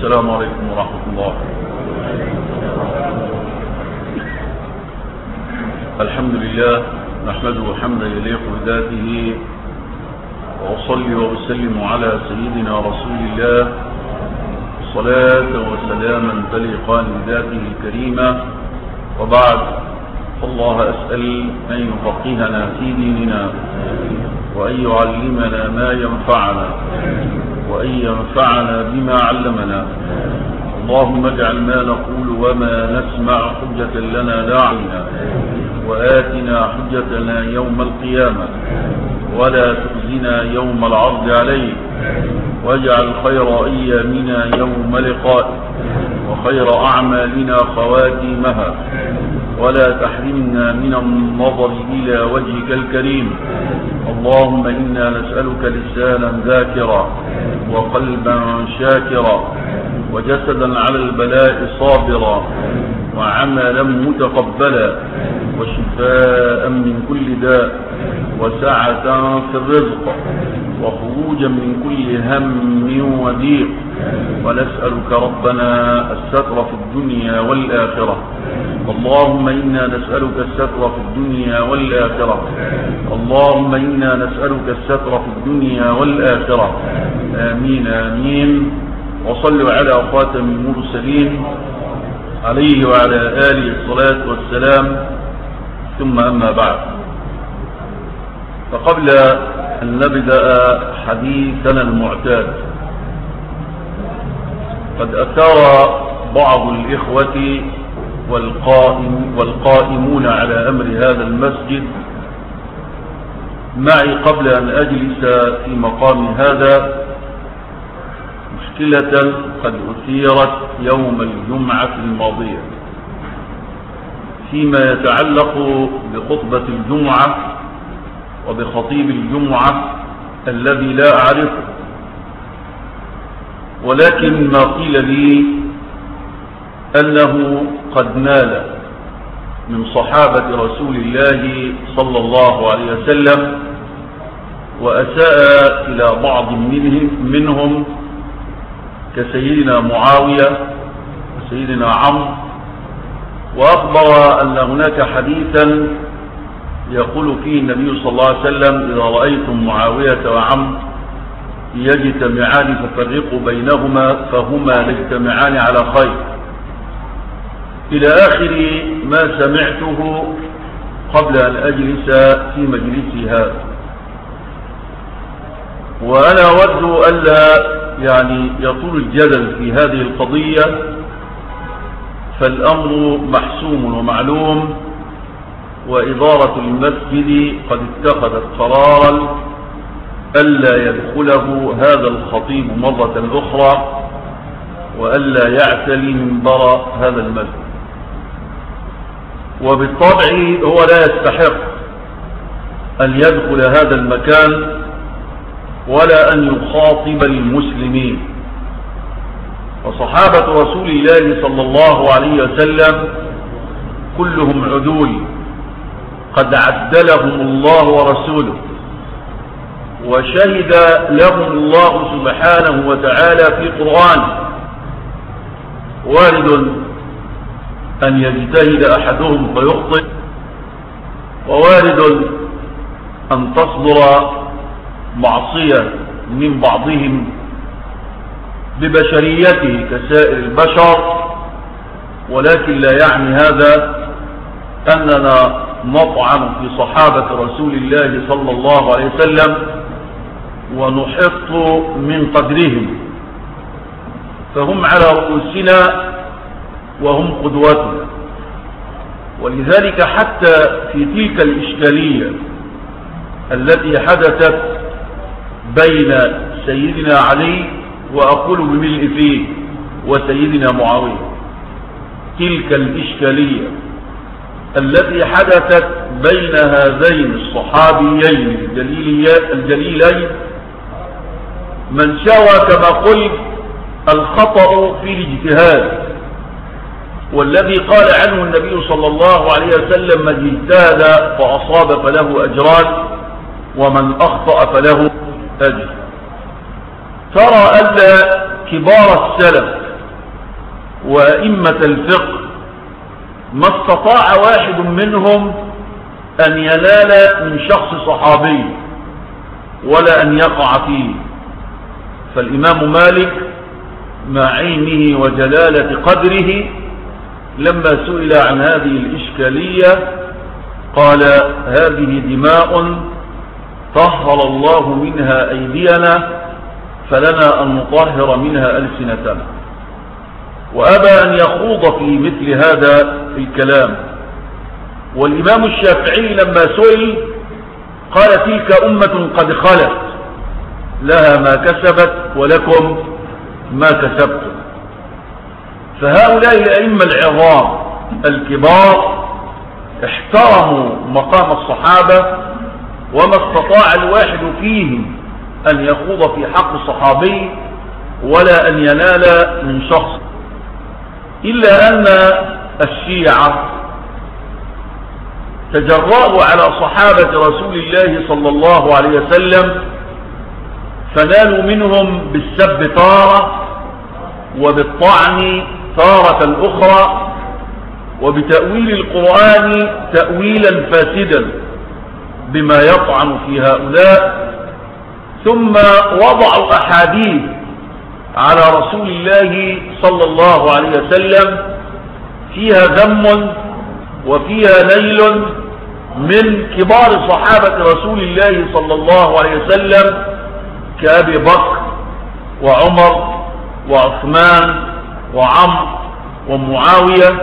السلام عليكم ورحمة الله. الحمد لله نحمده حمدا يليق بذاته وأصلي وأسلم على سيدنا رسول الله صلاة وسلاما تليقان بذاته الكريمة. وبعد الله أسأل أن يفقهنا في ديننا وأن يعلمنا ما ينفعنا. وأن ينفعنا بما علمنا. اللهم اجعل ما نقول وما نسمع حجة لنا لا علينا. وآتنا حجتنا يوم القيامة. ولا تخزنا يوم العرض عليك واجعل خير أيامنا يوم لقائك وخير أعمالنا خواتيمها. ولا تحرمنا من النظر إلى وجهك الكريم. اللهم إنا نسألك لسانا ذاكرا وقلبا شاكرا وجسدا على البلاء صابرا وعملا متقبلا وشفاء من كل داء. وسعة في الرزق وخروجا من كل هم وضيق ونسألك ربنا الستر في الدنيا والآخرة. اللهم إنا نسألك الستر في الدنيا والآخرة. اللهم إنا نسألك الستر في الدنيا والآخرة. آمين آمين. وصلوا على خاتم المرسلين عليه وعلى آله الصلاة والسلام. ثم أما بعد. فقبل أن نبدأ حديثنا المعتاد قد أثار بعض الإخوة والقائم والقائمون على أمر هذا المسجد معي قبل أن أجلس في مقام هذا. مشكلة قد أثيرت يوم الجمعة الماضية فيما يتعلق بخطبة الجمعة وبخطيب الجمعة الذي لا أعرفه. ولكن ما قيل لي أنه قد نال من صحابة رسول الله صلى الله عليه وسلم وأساء إلى بعض منهم, منهم كسيدنا معاوية وسيدنا عمرو وأخبر أن هناك حديثا يقول فيه النبي صلى الله عليه وسلم إذا رأيتم معاوية وعمرو يجتمعان ففرقوا بينهما فهما يجتمعان على خير. إلى آخر ما سمعته قبل أن أجلس في مجلسي هذا وأنا أود ألا يعني يطول الجدل في هذه القضية فالأمر محسوم ومعلوم. وإدارة المسجد قد اتخذت قرارا ألا يدخله هذا الخطيب مرة أخرى وألا يعتلي منبر هذا المسجد. وبالطبع هو لا يستحق أن يدخل هذا المكان ولا أن يخاطب المسلمين وصحابة رسول الله صلى الله عليه وسلم كلهم عدول قد عدلهم الله ورسوله وشهد لهم الله سبحانه وتعالى في قرآن وارد أن يجتهد أحدهم فيخطئ ووارد أن تصدر معصية من بعضهم ببشريته كسائر البشر ولكن لا يعني هذا أننا نطعن في صحابة رسول الله صلى الله عليه وسلم ونحط من قدرهم. فهم على رؤوسنا وهم قدوتنا. ولذلك حتى في تلك الإشكالية التي حدثت بين سيدنا علي وأقول بملء فيه وسيدنا معاوية تلك الإشكالية التي حدثت بين هذين الصحابيين الجليلين. من شوى كما قلت الخطأ في الاجتهاد والذي قال عنه النبي صلى الله عليه وسلم من اجتهد فأصاب فله أجران ومن أخطأ فله أجر. ترى أن كبار السلف وأئمة الفقه ما استطاع واحد منهم أن ينال من شخص صحابي ولا أن يقع فيه. فالإمام مالك مع علمه وجلالة قدره لما سئل عن هذه الإشكالية قال هذه دماء طهر الله منها أيدينا فلنا أن نطهر منها ألسنتنا. وأبى أن يخوض في مثل هذا الكلام. والإمام الشافعي لما سئل قال تلك أمة قد خلت لها ما كسبت ولكم ما كسبتم. فهؤلاء الأئمة العظام الكبار احترموا مقام الصحابة وما استطاع الواحد فيهم أن يخوض في حق صحابي ولا أن ينال من شخص. إلا أن الشيعة تجرأوا على صحابة رسول الله صلى الله عليه وسلم فنالوا منهم بالسب طارة وبالطعن تارة أخرى وبتأويل القرآن تأويلا فاسدا بما يطعن في هؤلاء ثم وضعوا أحاديث على رسول الله صلى الله عليه وسلم فيها ذم وفيها نيل من كبار صحابة رسول الله صلى الله عليه وسلم كأبي بكر وعمر وعثمان وعمر ومعاوية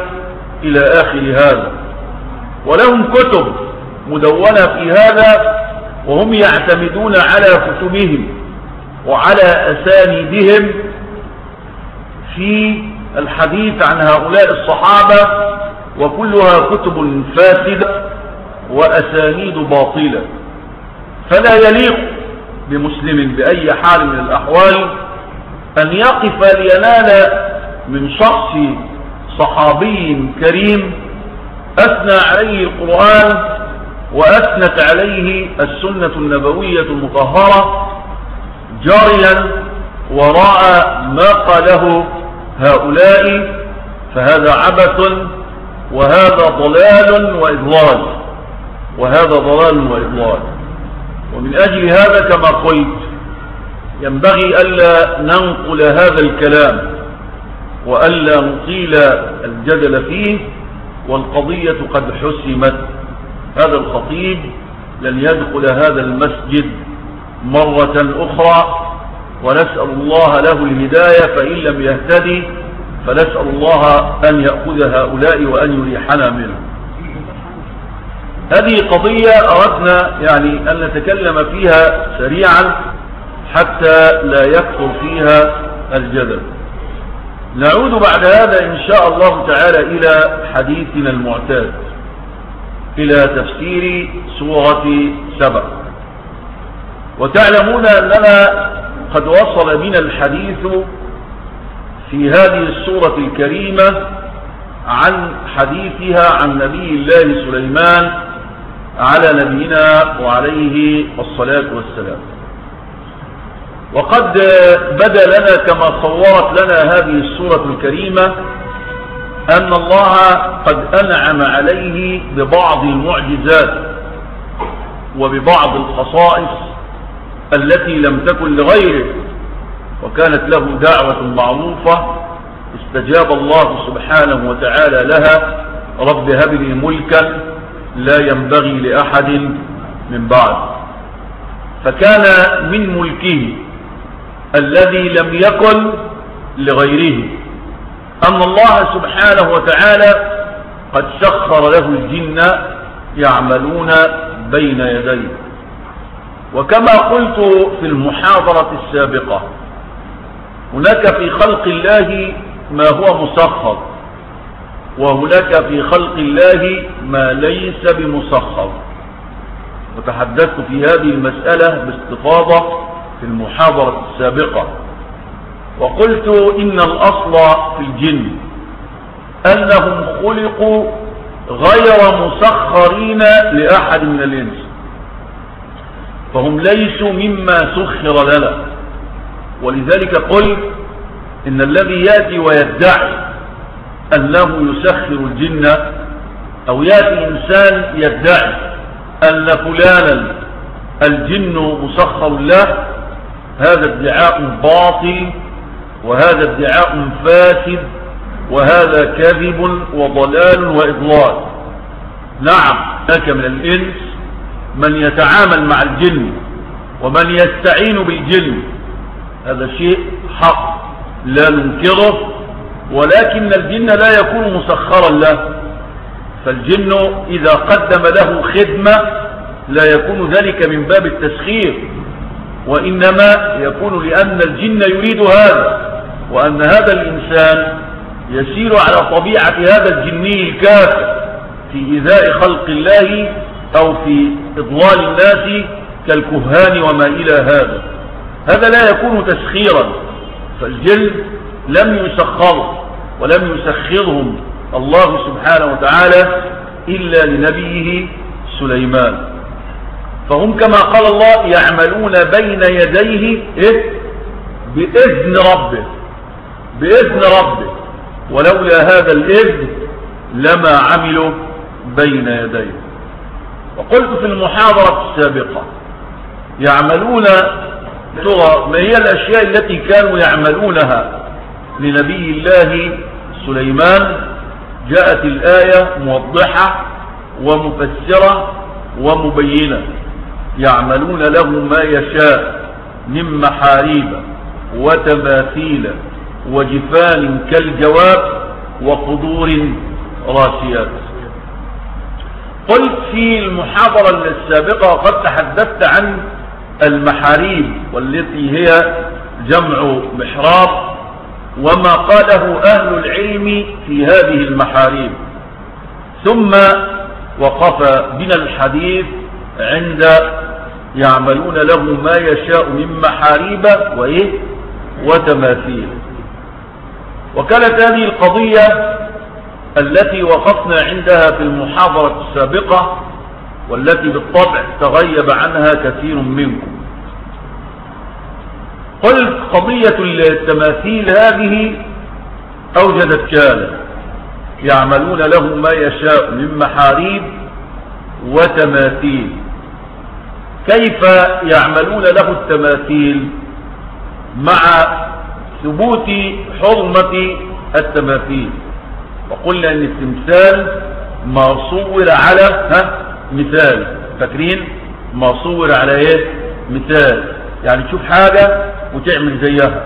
إلى آخر هذا. ولهم كتب مدونة في هذا وهم يعتمدون على كتبهم. وعلى أسانيدهم في الحديث عن هؤلاء الصحابة وكلها كتب فاسدة وأسانيد باطلة. فلا يليق بمسلم بأي حال من الأحوال أن يقف لينال من شخص صحابي كريم أثنى عليه القرآن وأثنت عليه السنة النبوية المطهرة جاريا وراء ما قاله هؤلاء فهذا عبث وهذا ضلال وإضلال وهذا ضلال وإضلال. ومن أجل هذا كما قلت ينبغي ألا ننقل هذا الكلام وألا نطيل الجدل فيه والقضية قد حسمت. هذا الخطيب لن يدخل هذا المسجد مرة أخرى ونسأل الله له الهداية فإن لم يهتدي فنسأل الله أن يأخذ هؤلاء وأن يريحنا منه هذه قضية أردنا يعني أن نتكلم فيها سريعا حتى لا يكثر فيها الجدل. نعود بعد هذا إن شاء الله تعالى إلى حديثنا المعتاد إلى تفسير سورة سبع وتعلمون أننا قد وصل بنا الحديث في هذه السورة الكريمة عن حديثها عن نبي الله سليمان على نبينا وعليه الصلاة والسلام. وقد بدا لنا كما صورت لنا هذه السورة الكريمة أن الله قد أنعم عليه ببعض المعجزات وببعض الخصائص التي لم تكن لغيره وكانت له دعوة معروفة استجاب الله سبحانه وتعالى لها رب هب لي ملكا لا ينبغي لأحد من بعد. فكان من ملكه الذي لم يكن لغيره. أن الله سبحانه وتعالى قد سخر له الجن يعملون بين يديه. وكما قلت في المحاضرة السابقة هناك في خلق الله ما هو مسخر وهناك في خلق الله ما ليس بمسخر. وتحدثت في هذه المسألة باستفاضة في المحاضرة السابقة. وقلت إن الأصل في الجن أنهم خلقوا غير مسخرين لأحد من الإنس. فهم ليسوا مما سخر لنا. ولذلك قل إن الذي يأتي ويدعي أنه يسخر الجن أو يأتي إنسان يدعي أن فلانا الجن مسخر له هذا ادعاء باطل وهذا ادعاء فاسد وهذا كذب وضلال وإضلال. نعم هناك من الإنس من يتعامل مع الجن ومن يستعين بالجن هذا شيء حق لا ننكره ولكن الجن لا يكون مسخرا له. فالجن إذا قدم له خدمة لا يكون ذلك من باب التسخير وإنما يكون لأن الجن يريد هذا وأن هذا الإنسان يسير على طبيعة هذا الجني الكافر في إيذاء خلق الله أو في إضلال الناس كالكهان وما إلى هذا. هذا لا يكون تسخيرا فالجن لم يسخر ولم يسخرهم الله سبحانه وتعالى إلا لنبيه سليمان. فهم كما قال الله يعملون بين يديه إيه؟ بإذن ربه بإذن ربه. ولولا هذا الإذن لما عملوا بين يديه. وقلت في المحاضرة السابقة يعملون ترى ما هي الأشياء التي كانوا يعملونها لنبي الله سليمان؟ جاءت الآية موضحة ومفسرة ومبينة. يعملون له ما يشاء من محاريب وتماثيل وجفان كالجواب وقدور راسيات. قلت في المحاضرة السابقة وقد تحدثت عن المحاريب والتي هي جمع محراب وما قاله أهل العلم في هذه المحاريب. ثم وقف بنا الحديث عند يعملون له ما يشاء من محاريب وإيه؟ وتماثيل. وكانت هذه القضية التي وقفنا عندها في المحاضرة السابقة والتي بالطبع تغيب عنها كثير منكم. قلت قضية التماثيل هذه أوجدت كالا يعملون له ما يشاء من محاريب وتماثيل. كيف يعملون له التماثيل مع ثبوت حرمة التماثيل؟ وقلنا إن التمثال ما صور على ها؟ مثال. فاكرين؟ ما صور على إيه؟ مثال. يعني تشوف حاجة وتعمل زيها.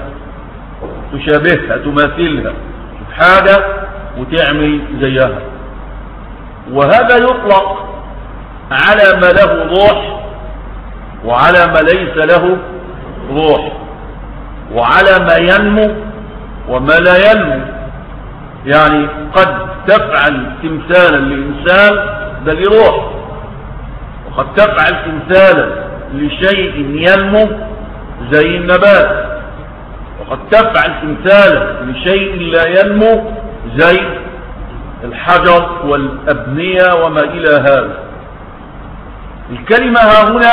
تشابهها تماثلها. تشوف حاجة وتعمل زيها. وهذا يطلق على ما له روح وعلى ما ليس له روح. وعلى ما ينمو وما لا ينمو. يعني قد تفعل تمثالا لإنسان ده لروح وقد تفعل تمثالا لشيء ينمو زي النبات. وقد تفعل تمثالا لشيء لا ينمو زي الحجر والأبنية وما إلى هذا. الكلمة هنا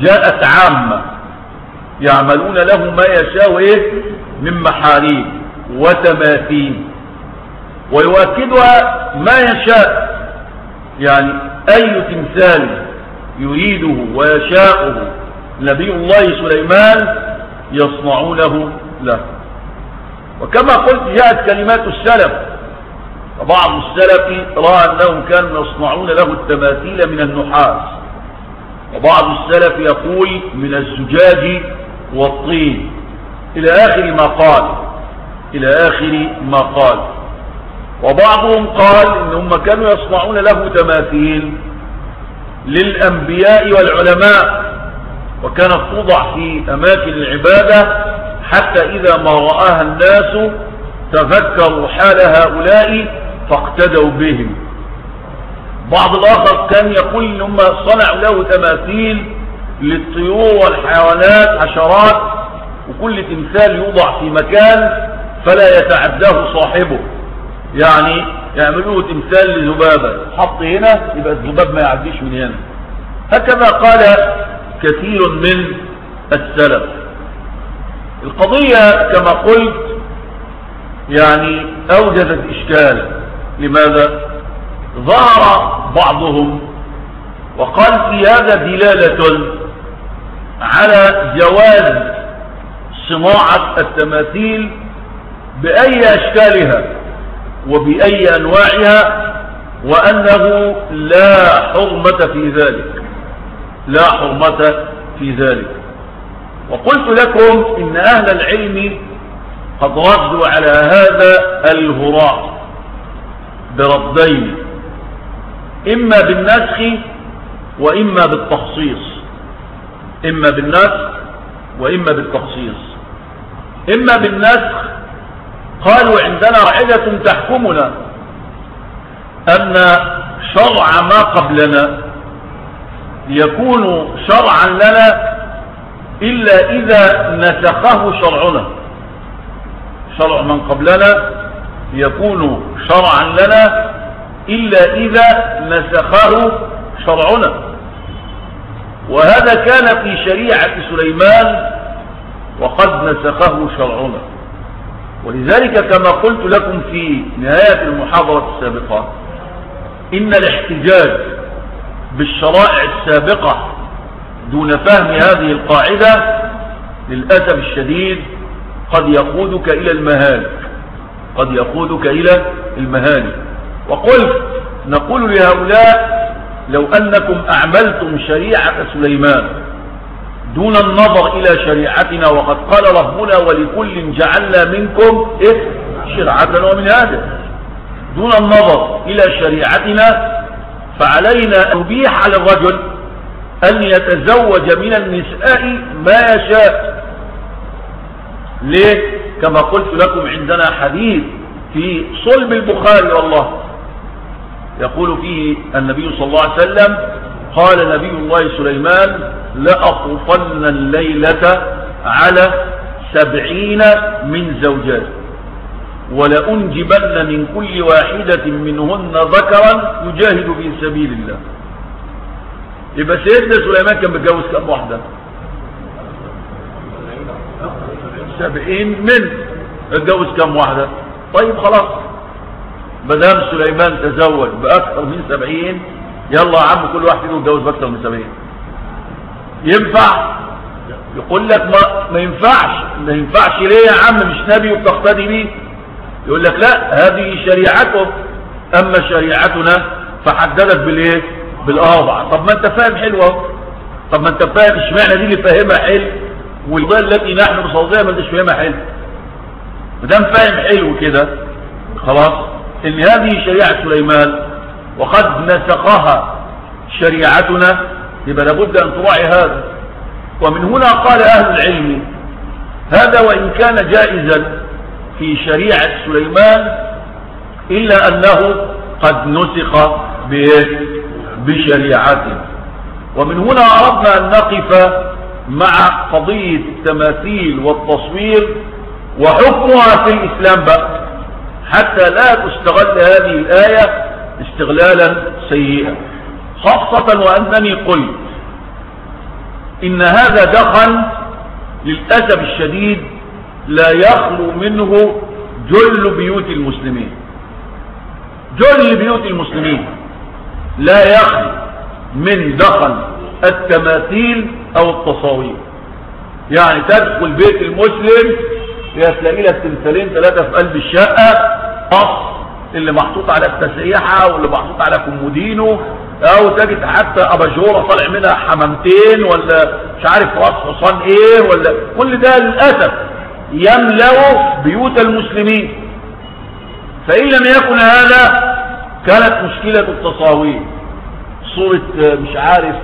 جاءت عامة. يعملون له ما يشاء إيه؟ من محاريب. وتماثيل ويؤكدها ما يشاء يعني أي تمثال يريده ويشاءه نبي الله سليمان يصنعونه له وكما قلت جاءت كلمات السلف. فبعض السلف رأى أنهم كانوا يصنعون له التماثيل من النحاس. وبعض السلف يقول من الزجاج والطين. إلى آخر ما قال إلى آخر ما قال. وبعضهم قال إنهم كانوا يصنعون له تماثيل للأنبياء والعلماء وكانت توضع في أماكن العبادة حتى إذا ما رآها الناس تذكروا حال هؤلاء فاقتدوا بهم. بعض الآخر كان يقول إنهم صنعوا له تماثيل للطيور والحيوانات حشرات وكل تمثال يوضع في مكان فلا يتعداه صاحبه. يعني يعملوه تمثال لذبابة. حط هنا يبقى الذباب ما يعديش من هنا. هكذا قال كثير من السلف. القضية كما قلت يعني أوجدت إشكالا لماذا؟ ظهر بعضهم وقال في هذا دلالة على جواز صناعة التماثيل بأي أشكالها وبأي أنواعها وأنه لا حرمة في ذلك. لا حرمة في ذلك. وقلت لكم إن أهل العلم قد ردوا على هذا الهراء بردين إما بالنسخ وإما بالتخصيص. إما بالنسخ وإما بالتخصيص. إما بالنسخ قالوا عندنا قاعدة تحكمنا أن شرع ما قبلنا يكون شرعا لنا إلا إذا نسخه شرعنا. شرع من قبلنا يكون شرعا لنا إلا إذا نسخه شرعنا. وهذا كان في شريعة سليمان وقد نسخه شرعنا. ولذلك كما قلت لكم في نهاية المحاضرة السابقة إن الاحتجاج بالشرائع السابقة دون فهم هذه القاعدة للأسف الشديد قد يقودك إلى المهالك قد يقودك إلى المهالك وقلت نقول لهؤلاء لو أنكم أعملتم شريعة سليمان دون النظر إلى شريعتنا وقد قال ربنا ولكل جعلنا منكم إيه؟ شرعة ومن هذا دون النظر إلى شريعتنا فعلينا أن نبيح على الرجل أن يتزوج من النساء ما يشاء ليه؟ كما قلت لكم عندنا حديث في صلب البخاري والله. يقول فيه النبي صلى الله عليه وسلم قال نبي الله سليمان لأطوفن الليلة على سبعين من زوجات. ولأنجبن من كل واحدة منهن ذكرا يجاهد في سبيل الله. يبقى سيدنا سليمان كان متجوز كم واحدة؟ سبعين من. اتجوز كم واحدة؟ طيب خلاص. مدام سليمان تزوج بأكثر من سبعين يلا يا عم كل واحد يتجوز بأكثر من سبعين. ينفع؟ يقول لك ما, ما ينفعش. ما ينفعش ليه يا عم؟ مش نبي وبتقتدي بيه. يقول لك لا هذه شريعته أما شريعتنا فحددت بالإيه؟ بالاربع طب ما أنت فاهم حلوة طب ما أنت فاهم إشمعنى دي اللي فاهمها حلو؟ والبال التي نحن بصوتها ما أنتش فاهمها حلو. ما دام فاهم حلو كده خلاص. إن هذه شريعة سليمان وقد نسخها شريعتنا يبقى لابد أن تراعي هذا. ومن هنا قال أهل العلم هذا وإن كان جائزا في شريعة سليمان إلا أنه قد نسخ بشريعته. ومن هنا أردنا أن نقف مع قضية التماثيل والتصوير وحكمها في الإسلام بقى. حتى لا تستغل هذه الآية استغلالا سيئا. خاصة وأنني قلت إن هذا دخل للأسف الشديد لا يخلو منه جل بيوت المسلمين. جل بيوت المسلمين لا يخلو من دخل التماثيل أو التصاوير. يعني تدخل بيت المسلم تلاقي لك تمثالين ثلاثة في قلب الشقة اللي محطوط على التسريحة واللي محطوط على كومودينو أو تجد حتى اباجورة طالع منها حمامتين ولا مش عارف راس حصان إيه ولا كل ده للأسف يملأ بيوت المسلمين. فإن لم يكن هذا كانت مشكلة التصاوير. صورة مش عارف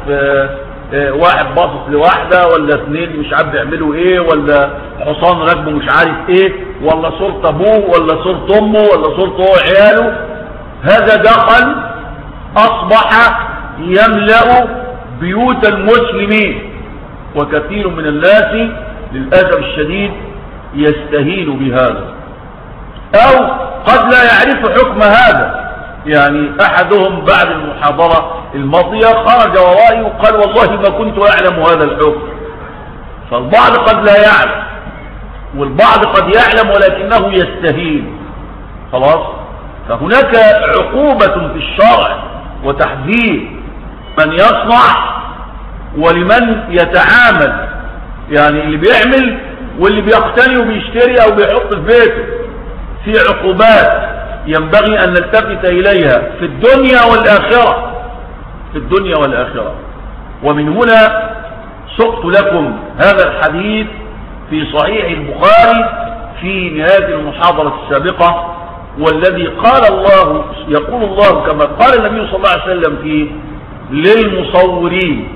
واحد باصص لواحدة ولا اثنين مش عارف بيعملوا إيه ولا حصان راكبه مش عارف إيه ولا صورة أبوه ولا صورة أمه ولا صورة هو عياله. هذا دخل أصبح يملأ بيوت المسلمين وكثير من الناس للأسف الشديد يستهين بهذا. أو قد لا يعرف حكم هذا. يعني أحدهم بعد المحاضرة الماضية خرج ورائي وقال والله ما كنت أعلم هذا الحكم. فالبعض قد لا يعلم والبعض قد يعلم ولكنه يستهين. خلاص؟ فهناك عقوبة في الشرع. وتحذير من يصنع ولمن يتعامل. يعني اللي بيعمل واللي بيقتني وبيشتري أو بيحط في بيته. في عقوبات ينبغي أن نلتفت إليها في الدنيا والآخرة. في الدنيا والآخرة. ومن هنا سقت لكم هذا الحديث في صحيح البخاري في نهاية المحاضرة السابقة. والذي قال الله يقول الله كما قال النبي صلى الله عليه وسلم فيه للمصورين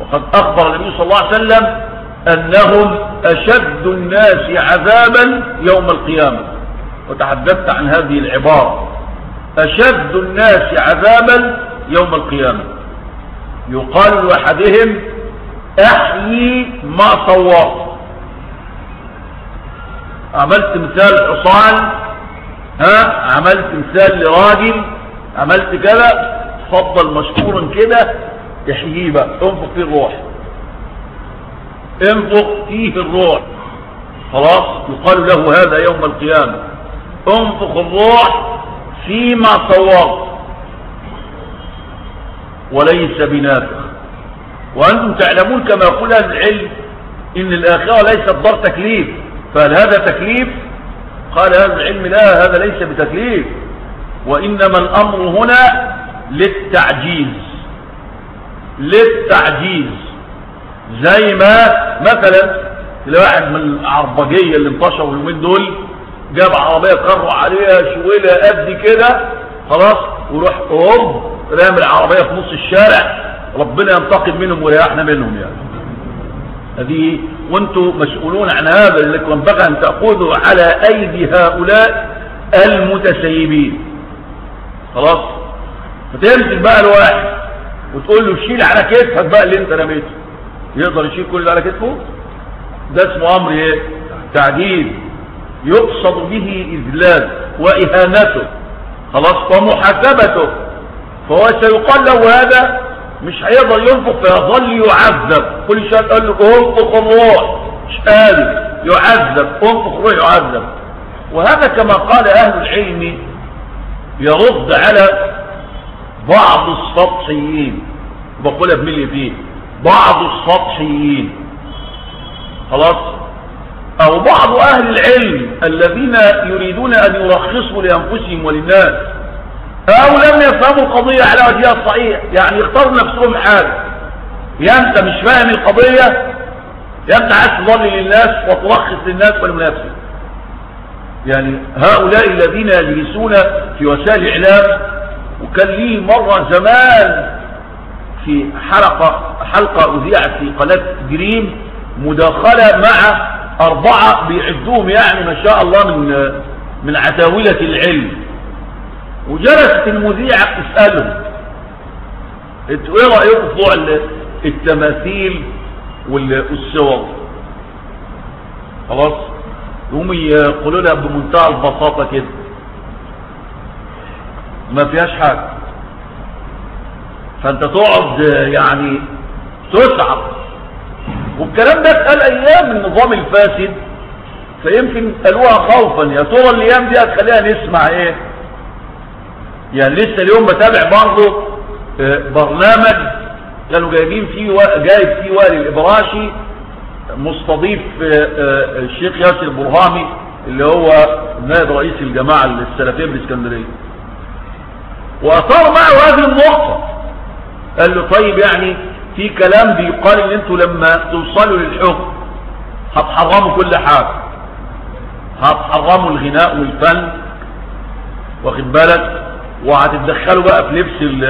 وقد أخبر النبي صلى الله عليه وسلم أنهم أشد الناس عذابا يوم القيامة. وتحدثت عن هذه العبارة. أشد الناس عذابا يوم القيامة. يقال لأحدهم أحيي ما صورت. عملت مثال حصان ها عملت مثال لراجل عملت كذا تفضل مشكورا كده احييه بقى انفق فيه الروح. انفق فيه الروح. خلاص يقال له هذا يوم القيامة. انفق الروح فيما صورت وليس بنافخ. وأنتم تعلمون كما يقول العلم إن الآخرة ليست دار تكليف. فهل هذا تكليف؟ قال هذا العلم لا هذا ليس بتكليف. وإنما الأمر هنا للتعجيز. للتعجيز. زي ما مثلا واحد من العربجية اللي انتشروا اليومين دول جاب عربية قروا عليها شويلة قد كده خلاص وروح اوب رامي العربية في نص الشارع ربنا ينتقم منهم ويريحنا منهم يعني. هذه وأنتم مسؤولون عن هذا لكم ينبغي أن تأخذوا على أيدي هؤلاء المتسيبين. خلاص؟ فتمسك بقى الواحد وتقول له شيل على كتفك بقى اللي انت رميته. يقدر يشيل كل اللي على كتفه؟ ده اسمه أمر إيه؟ تعديل. يقصد به إذلال وإهانته. خلاص؟ ومحاسبته. فهو سيقال له هذا مش هيقدر ينفق فيظل يعذب. كل شيء قال له انفق الروح. مش قادر يعذب. انفق الروح يعذب. وهذا كما قال أهل العلم يرد على بعض السطحيين. بقولها بملي فيه. بعض السطحيين. خلاص؟ أو بعض أهل العلم الذين يريدون أن يرخصوا لأنفسهم وللناس. أو لم يفهموا القضية على وجهها الصحيح. يعني يختاروا نفسهم حاجة يا أنت مش فاهم القضية يا أنت عايز تضلل للناس وترخص للناس والمنافسين. يعني هؤلاء الذين يجلسون في وسائل الإعلام وكان لي مرة زمان في حلقة حلقة أذيعت في قناة جريم مداخلة مع أربعة بيعدوهم يعني ما شاء الله من من عتاولة العلم. وجلست المذيعة تسألهم أنتوا إيه رأيكم في التماثيل والصور. خلاص؟ يقوموا يقولوا لها بمنتهى البساطة كده. ما فيهاش حاجة. فأنت تقعد يعني تسعب والكلام ده اتقال أيام النظام الفاسد. فيمكن قالوها خوفا. يا ترى الأيام دي هتخليها نسمع إيه؟ يعني لسه اليوم بتابع برضه برنامج كانوا جايبين فيه جايب فيه والي الإبراشي مستضيف الشيخ ياسر البرهامي اللي هو نائب رئيس الجماعة السلفية بالإسكندرية. وأثار معه هذه النقطة. قال له طيب يعني في كلام بيقال إن أنتوا لما توصلوا للحكم هتحرموا كل حاجة. هتحرموا الغناء والفن. واخد بالك؟ وهتتدخلوا بقى في لبس ال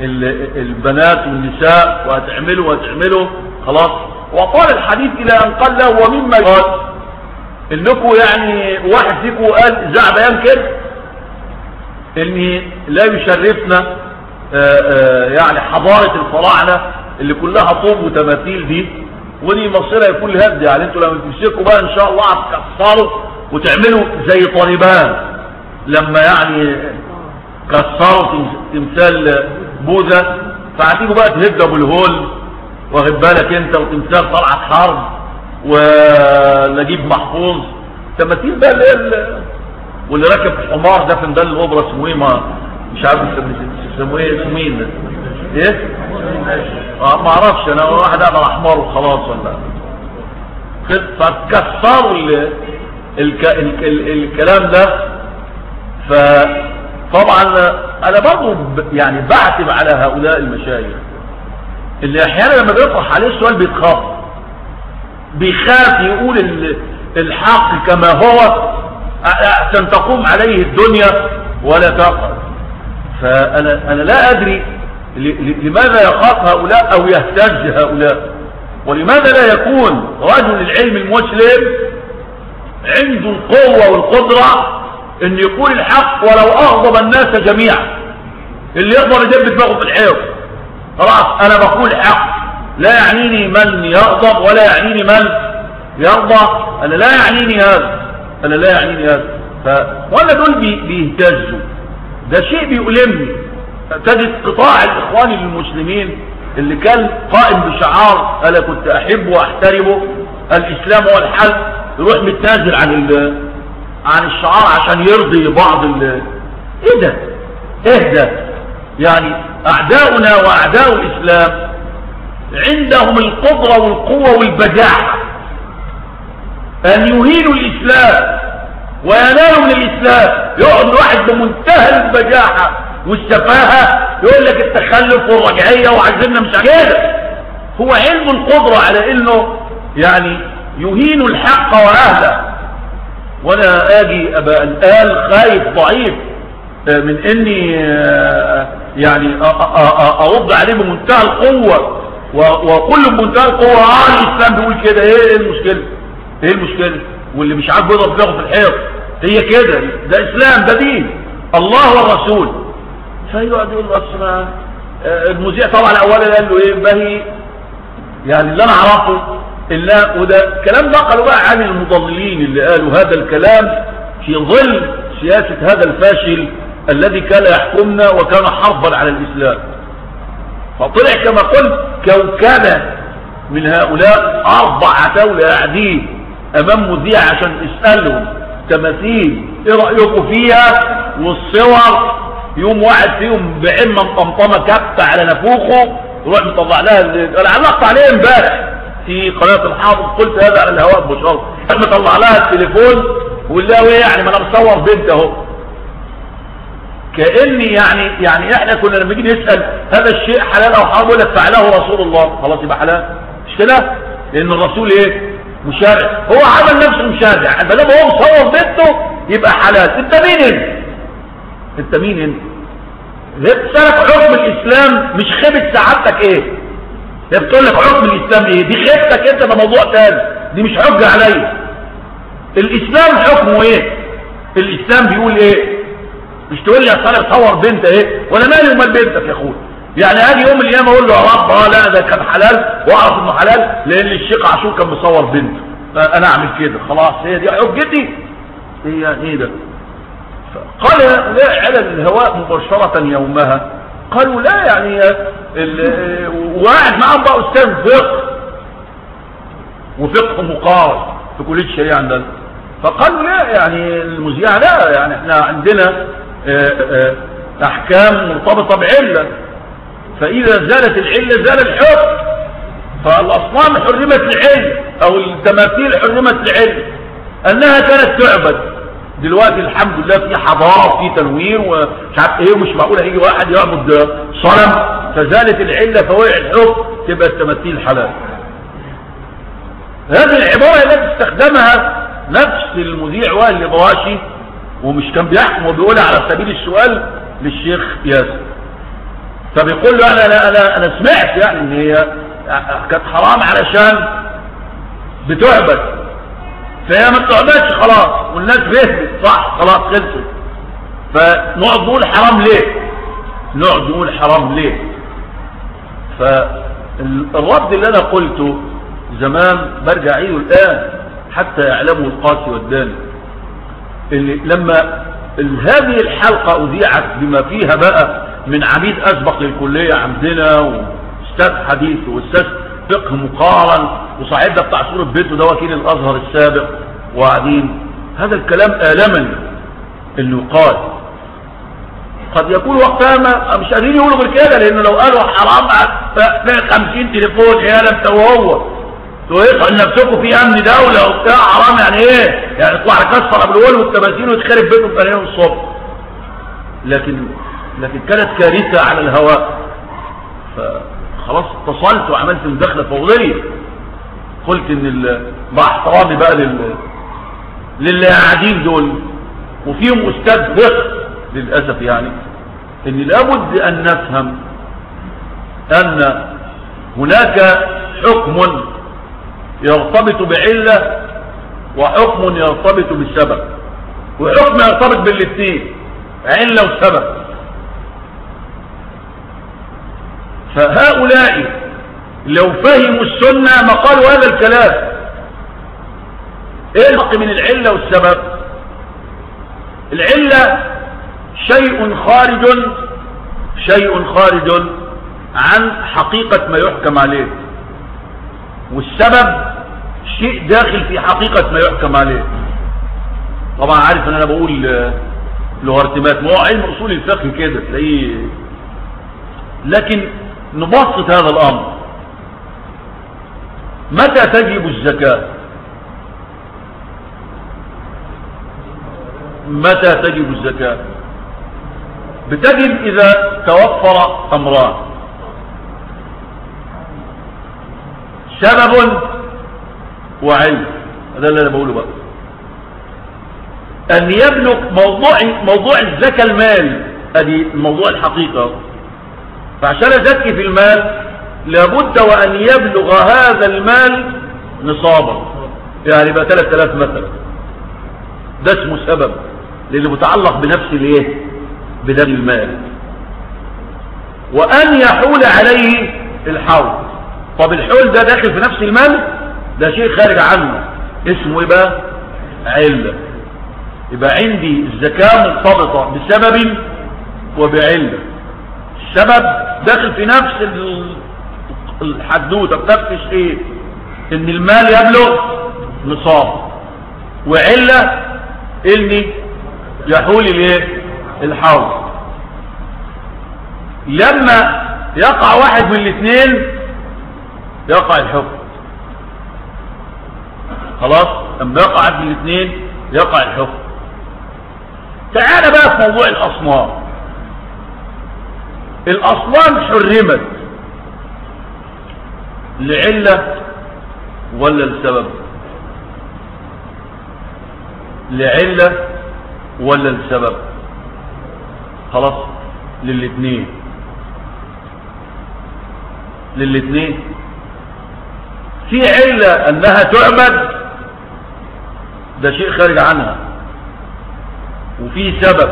ال البنات والنساء وهتعملوا وهتعملوا. خلاص؟ وطال الحديث إلى أن قال له ومما قال انكم يعني واحد فيكم قال زع بيان كده. ان لا يشرفنا آآ آآ يعني حضارة الفراعنة اللي كلها طوب وتماثيل دي. ودي مصيرها يكون الهد يعني أنتوا لما تمسكوا بقى إن شاء الله هتكسروا وتعملوا زي طالبان. لما يعني كسروا تمثال بوذا فهتيجوا بقى تهدوا أبو الهول واخد بالك أنت؟ وتمثال طلعت حرب ونجيب محفوظ. تماثيل بقى اللي واللي راكب حمار ده في ميدان الأوبرا اسمه إيه؟ مش عارف اسمه إيه؟ اسمه مين ده؟ إيه؟ آه ما أعرفش أنا واحد قاعد على حمار وخلاص ولا؟ فكسروا ال... الك... ال... ال... الكلام ده فطبعا أنا برضو ب... يعني بعتب على هؤلاء المشايخ اللي أحيانا لما بيطرح عليه السؤال بيتخاف. بيخاف يقول ال... الحق كما هو أحسن تقوم عليه الدنيا ولا تقع فأنا أنا لا أدري لماذا يخاف هؤلاء أو يهتز هؤلاء. ولماذا لا يكون رجل العلم المسلم عنده القوة والقدرة إن يقول الحق ولو أغضب الناس جميعا. اللي يقدر يدب دماغه في الحيط خلاص أنا بقول حق. لا يعنيني من يغضب ولا يعنيني من يرضى. أنا لا يعنيني هذا. أنا لا يعنيني هذا. ف... ولا دول بي... بيهتزوا. ده شيء بيؤلمني. تجد قطاع الإخوان المسلمين اللي كان قائم بشعار أنا كنت أحبه وأحترمه. الإسلام هو الحل. يروح متنازل عن ال... عن الشعار عشان يرضي بعض ال... إيه ده؟ ده؟ يعني أعداؤنا وأعداء الإسلام عندهم القدرة والقوة والبجاحة أن يهينوا الإسلام وينالوا من الإسلام. يقعد الواحد بمنتهى البجاحة والسفاهة يقول لك التخلف والرجعية وعزمنا مش كده هو علم القدرة على إنه يعني يهين الحق وأهله. وأنا آجي ابقى الان خايف ضعيف من إني يعني أرد عليه بمنتهى القوة. له بمنتهى القوة آه الإسلام بيقول كده. إيه المشكلة؟ إيه المشكلة؟ واللي مش عارف يضرب دماغه في الحيط. هي كده. ده إسلام ده دين. الله والرسول. فيقعد يقول اصل المذيع طبعا اولا قال له إيه؟ بهي. يعني اللي أنا اعرفه إلا وده ده قالوا بقى عن المضللين اللي قالوا هذا الكلام في ظل سياسة هذا الفاشل الذي كان يحكمنا وكان حربا على الإسلام. فطلع كما قلت كوكبة من هؤلاء أربع عتاولة قاعدين أمام مذيع عشان اسألهم تماثيل إيه رأيكم فيها؟ والصور يوم واحد فيهم بعمة مطمطمة كبت على نفوخه يروح مطلع لها أنا علقت عليه امبارح. في قناة الحافظ قلت هذا على الهواء بشرط. مطلع لها التليفون؟ وقال لها إيه يعني ما أنا مصور بنت أهو. كأني يعني يعني إحنا كنا لما نيجي نسأل هذا الشيء حلال أو حرام يقول لك فعله رسول الله. خلاص يبقى حلال. مش كده؟ لأن الرسول إيه؟ مشارع. هو عمل نفسه مشارع. ما هو مصور بنته يبقى حلال. أنت مين أنت؟ أنت مين أنت؟ بتسالك حكم الإسلام مش خيبة سعادتك إيه؟ هي بتقول لك حكم الإسلام إيه؟ دي خيبتك أنت ده موضوع تاني. دي مش حجة عليا. الإسلام حكمه إيه؟ الإسلام بيقول إيه؟ مش تقول لي يا صالح صور بنت إيه؟ وأنا مالي ومال بنتك يا اخويا يعني آجي يوم القيامة أقول له يا رب آه لا ده كان حلال وأعرف إنه حلال لأن الشيخ عاشور كان مصور بنته فانا أعمل كده. خلاص هي دي حجتي هي إيه ده؟ قال على الهواء مباشرة يومها. قالوا لا يعني وقاعد معهم بقى أستاذ فقه. وفقه مقارن في كلية الشريعة عندنا. فقالوا لا يعني المذيع لا يعني إحنا عندنا آه آه أحكام مرتبطة بعلة. فإذا زالت العلة زال الحكم. فالأصنام حرمت العلة أو التماثيل حرمت العلة أنها كانت تعبد. دلوقتي الحمد لله في حضارة في تنوير ومش عارف إيه مش معقول هيجي واحد يعبد صنم. فزالت العلة فوقع الحكم تبقى التماثيل حلال. هذه العبارة التي استخدمها نفس المذيع وائل الابراشي ومش كان بيحكم وبيقولها على سبيل السؤال للشيخ ياسر. فبيقول له أنا أنا أنا, أنا سمعت يعني إن هي كانت حرام علشان بتعبد. فهي ما بتعبدش خلاص والناس فهمت صح خلاص خلصت. فنقعد نقول حرام ليه؟ نقعد نقول حرام ليه؟ فالرد اللي أنا قلته زمان برجع عيده الآن حتى يعلمه القاسي والداني اللي لما هذه الحلقة أذيعت بما فيها بقى من عميد أسبق للكلية عندنا وأستاذ حديث وأستاذ فقه مقارن وصاحب ده بتاع صورة بيته ده وكيل الأزهر السابق وقاعدين. هذا الكلام آلمني اللي يقال قد يكون وقتها مش قادرين يقولوا غير كده لأنه لو قالوا حرام تلاقي 50 تليفون يا انت وهو تقول نفسكم في أمن دولة وبتاع حرام يعني إيه؟ يعني اطلع كسر ابو الول والتماثيل وتخرب بيتهم يوم الصبح. لكن لكن كانت كارثة على الهواء. فخلاص اتصلت وعملت مداخلة فوضية. قلت إن مع احترامي بقى لل للي قاعدين دول وفيهم أستاذ فقه للأسف يعني إن لابد أن نفهم أن هناك حكم يرتبط بعلة وحكم يرتبط بالسبب. وحكم يرتبط بالاثنين علة وسبب. فهؤلاء لو فهموا السنة ما قالوا هذا الكلام إيه الفرق من العلة والسبب؟ العلة شيء خارج شيء خارج عن حقيقة ما يحكم عليه والسبب شيء داخل في حقيقة ما يحكم عليه. طبعا عارف إن أنا بقول لوارتمات ما هو علم أصول الفقه كده تلاقيه. لكن نبسط هذا الأمر. متى تجب الزكاة؟ متى تجب الزكاة؟ بتجب إذا توفر أمران. سبب وعلم. هذا اللي أنا بقوله بقى. أن يبلغ موضوع موضوع الزكاة المال ادي موضوع الحقيقة. فعشان أزكي في المال لابد وأن يبلغ هذا المال نصابا. يعني يبقى 3000 مثلا. ده اسمه سبب لأنه متعلق بنفس الايه بدم المال. وأن يحول عليه الحول. طب الحول ده داخل في نفس المال؟ ده شيء خارج عنه. اسمه إيه بقى؟ علة يبقى عندي الزكاة مرتبطة بسبب وبعلة السبب داخل في نفس الحدوته بنفس إيه إن المال يبلغ نصاب. وعلة إني يحول الايه الحول لما يقع واحد من الاثنين يقع الحكم. خلاص؟ لما يقع من الاثنين يقع الحكم. تعال بقى في موضوع الاصنام الأصنام حرمت. لعلة ولا لسبب؟ لعلة ولا لسبب؟ خلاص للاثنين للاثنين في علة أنها تعبد ده شيء خارج عنها. وفي سبب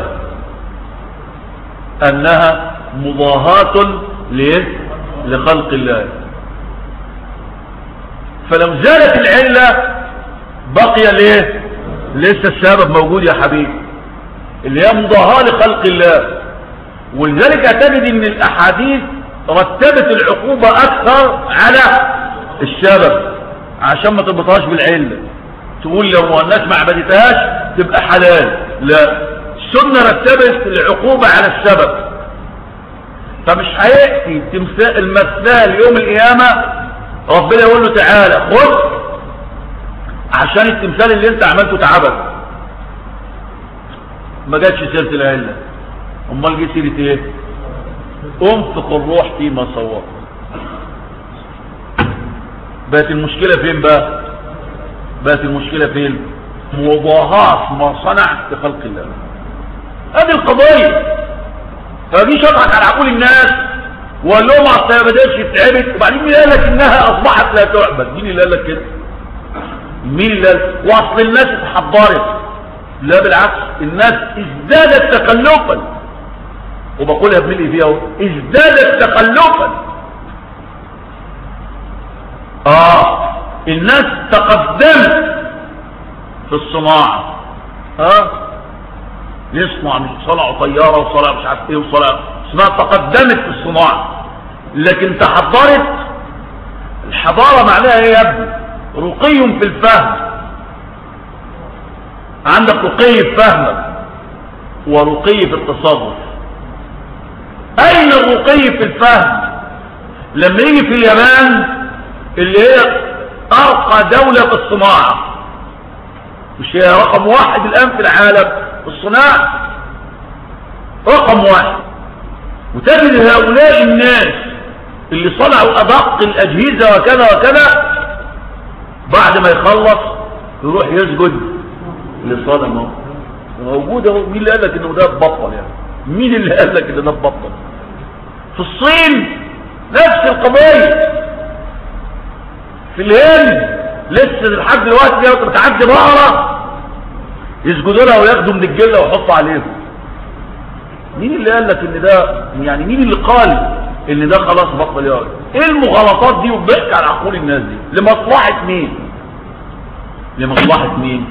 أنها مضاهاة لخلق الله. فلو زالت العلة بقي ليه؟ لسه السبب موجود يا حبيبي. اللي هي مضاهاة لخلق الله. ولذلك تجد إن الأحاديث رتبت العقوبة أكثر على السبب عشان ما تربطهاش بالعلة. تقول لو الناس ما عبدتهاش تبقى حلال. لا السنة رتبت العقوبة على السبب. فمش هيأتي المثال يوم القيامة ربنا يقول له تعالى خذ عشان التمثال اللي انت عملته تعبد ما جاتش سيرة العلة. أمال جه سيرة إيه؟ انفق الروح فيما صور بقت المشكلة فين بقى؟ بقت المشكلة فين؟ مضاهاة ما صنع لخلق الله. هذه القضية فدي شرحك على عقول الناس وقال لهم أصل ما بدأش يتعبت. وبعدين مين قال لك إنها أصبحت لا تعبد؟ مين اللي قال لك كده؟ مين اللي قال؟ وأصل الناس اتحضرت. لا بالعكس الناس ازدادت تقلبا وبقولها بملء فيها أهو ازدادت تقلبا آه الناس تقدمت في الصناعة. ها؟ يصنع مش صنعوا طيارة وصنع مش عارف إيه وصنع اسمها تقدمت في الصناعة. لكن تحضرت الحضارة معناها إيه يا ابني؟ رقي في الفهم. عندك رقي في فهمك ورقي في التصرف. أين الرقي في الفهم؟ لما يجي في اليابان اللي هي أرقى دولة في الصناعة. مش هي رقم واحد الآن في العالم. الصناعة. رقم واحد. وتجد هؤلاء الناس اللي صنعوا أدق الأجهزة وكذا وكذا بعد ما يخلص يروح يسجد لصنمه موجود أهو. مين اللي قال لك إنه ده بطل يعني؟ مين اللي قال لك ان ده بطل؟ في الصين نفس القضية. في الهند لسه لحد دلوقتي لو بتعدي بقرة. يسجدوا لها وياخدوا من الجلة ويحطوا عليهم. مين اللي قال لك إن ده يعني مين اللي قال إن ده خلاص بطل يقعد إيه المغالطات دي وبيحكي على عقول الناس دي؟ لمصلحة مين؟ لمصلحة مين؟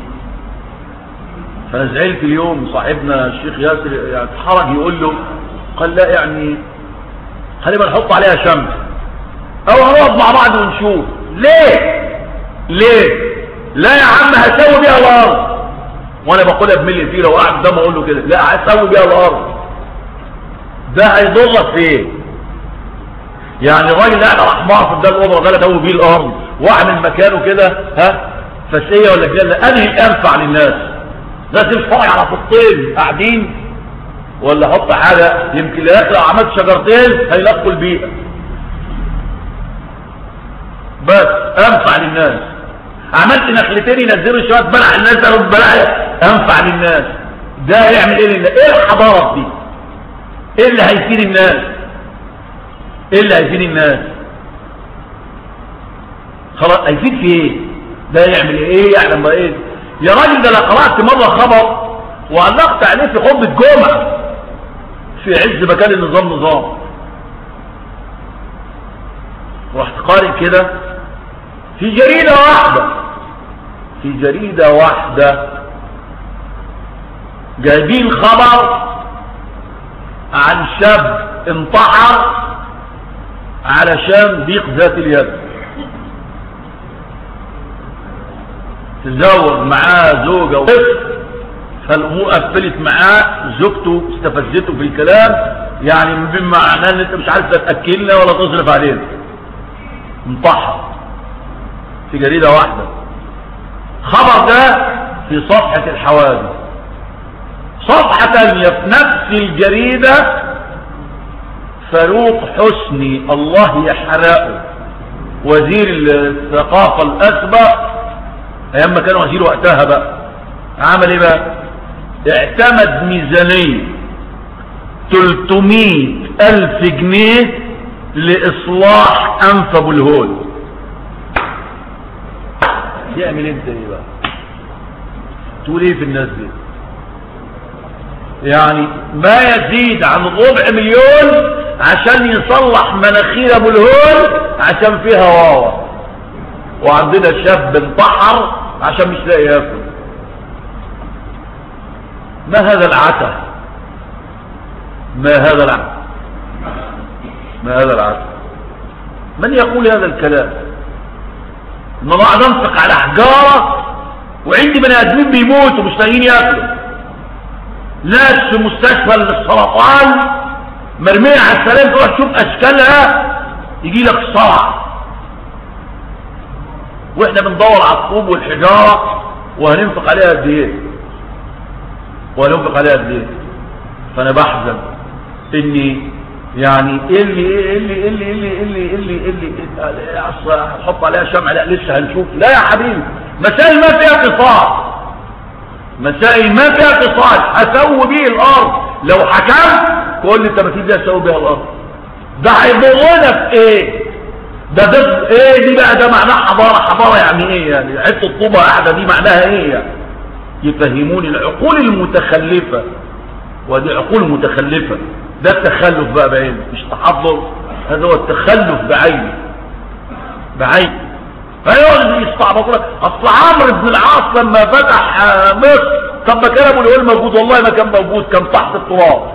فانا زعلت اليوم صاحبنا الشيخ ياسر يعني اتحرج يقول له قال لا يعني خلينا نحط عليها شمس. أو هنقعد مع بعض ونشوف. ليه؟ ليه؟ لا يا عم هسوي بيها الأرض وأنا بقولها بملي فيه لو قاعد قدام أقول له كده. لا هسوي بيها الأرض. ده هيضرك في إيه؟ يعني الراجل قاعد حمار في ده الاوضه ده أسوي بيه الأرض. واعمل مكانه كده ها فسية ولا كده؟ انهي الانفع للناس. لازم تتفرج على فطين قاعدين. ولا أحط حاجة يمكن لو عملت شجرتين هيلقوا البيئة. بس انفع للناس. عملت نخلتين ينزلوا شوية بلع الناس ده بلع. أنفع للناس. ده هيعمل إيه لله إيه الحضارة دي؟ إيه اللي هيفيد الناس؟ إيه اللي هيفيد الناس؟ خلاص هيفيد في إيه؟ ده يعمل إيه؟ يعلم بقى إيه؟ يا راجل ده أنا قرأت مرة خبر وعلقت عليه في خطبه جمعه في عز مكان النظام نظام. رحت قارئ كده في جريدة واحدة. في جريدة واحدة. جايبين خبر عن شاب انتحر علشان ضيق ذات اليد. تزوج معاه زوجة وطفل فالامور قفلت معاه زوجته استفزته في الكلام. يعني بما معناه إن أنت مش عارف تأكلنا ولا تصرف علينا. انتحر. في جريدة واحدة. خبر ده في صفحة الحوادث. صفحة تانية في نفس الجريدة فاروق حسني الله يحرقه. وزير الثقافة الأسبق أيام ما كان وزير وقتها بقى عمل إيه بقى؟ اعتمد ميزانية 300 ألف جنيه لإصلاح أنف أبو الهول. يعمل انت إيه بقى؟ تقول إيه في الناس دي؟ يعني ما يزيد عن ربع مليون عشان يصلح مناخير أبو الهول عشان فيها واوا وعندنا شاب انتحر عشان مش لاقي ياكل. ما هذا العته ما هذا العته ما هذا العته من يقول هذا الكلام؟ ان بعض أنفق على حجارة وعندي بني آدمين بيموتوا مش لاقيين ياكلوا. ناس في مستشفى للسرطان مرمية على السلام تروح تشوف أشكالها يجي لك صرع وإحنا بندور على الطوب والحجارة وهننفق عليها قد إيه؟ وهننفق عليها قد إيه؟ فأنا بحزن إني يعني إيه اللي إيه اللي اللي اللي اللي اللي اللي اصل عليها شمع. لا لسه هنشوف. لا يا حبيبي مسائل ما فيها اتصال. مسائل ما فيها اتصال. هسوي بيه الأرض. لو حكمت كل التماثيل دي هسوي بيها الأرض. ده هيضرنا في إيه؟ ده ده إيه؟ دي بقى ده معناه حضارة. حضارة يعني إيه يعني؟ حتة الطوبه قاعدة دي معناها إيه يعني؟ يفهموني العقول المتخلفة. ودي عقول متخلفة. ده التخلف بقى بعينه مش تحضر هذا هو التخلف بعينه. بعينه. فيقعد يستعبط لك. أصل عمرو بن العاص لما فتح مصر طب ما كان أبو الهول موجود. والله ما كان موجود كان تحت التراب.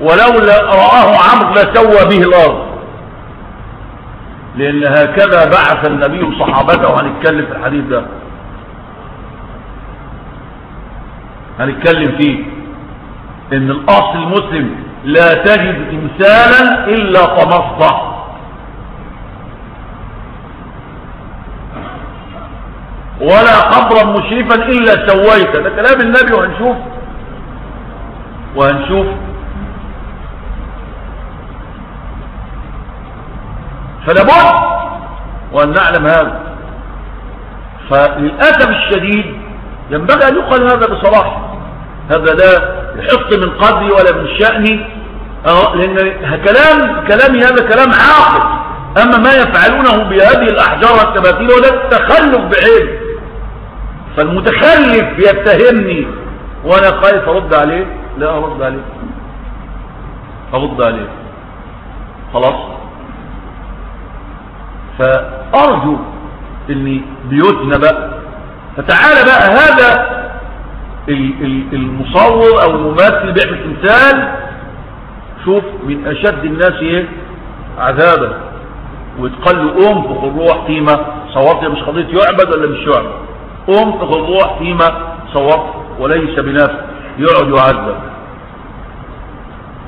ولولا رآه عمرو لسوى به الأرض. لأن هكذا بعث النبي صحابته. هنتكلم في الحديث ده. هنتكلم فيه. إن الأصل المسلم لا تجد تمثالا إلا طمسته ولا قبرا مشرفا إلا سويته ده كلام النبي وهنشوف. وهنشوف. فلابد وأن نعلم هذا. فللأسف الشديد ينبغي أن يقال هذا بصراحة. هذا لا يحط من قدري ولا من شأني. لأن كلام كلامي هذا كلام عاقل. أما ما يفعلونه بهذه الأحجار والتماثيل وده تخلف بعين فالمتخلف يتهمني. وأنا خايف أرد عليه. لا أرد عليه. أرد عليه. خلاص؟ فأرجو أني بيوتنا بقى فتعالى بقى هذا المصور أو الممثل بيعمل تمثال شوف من أشد الناس إيه؟ عذابا. ويتقال له انفخ الروح فيما صوت مش قضية يعبد ولا مش يعبد. انفخ الروح فيما صوت وليس بنفس. يقعد يعذب.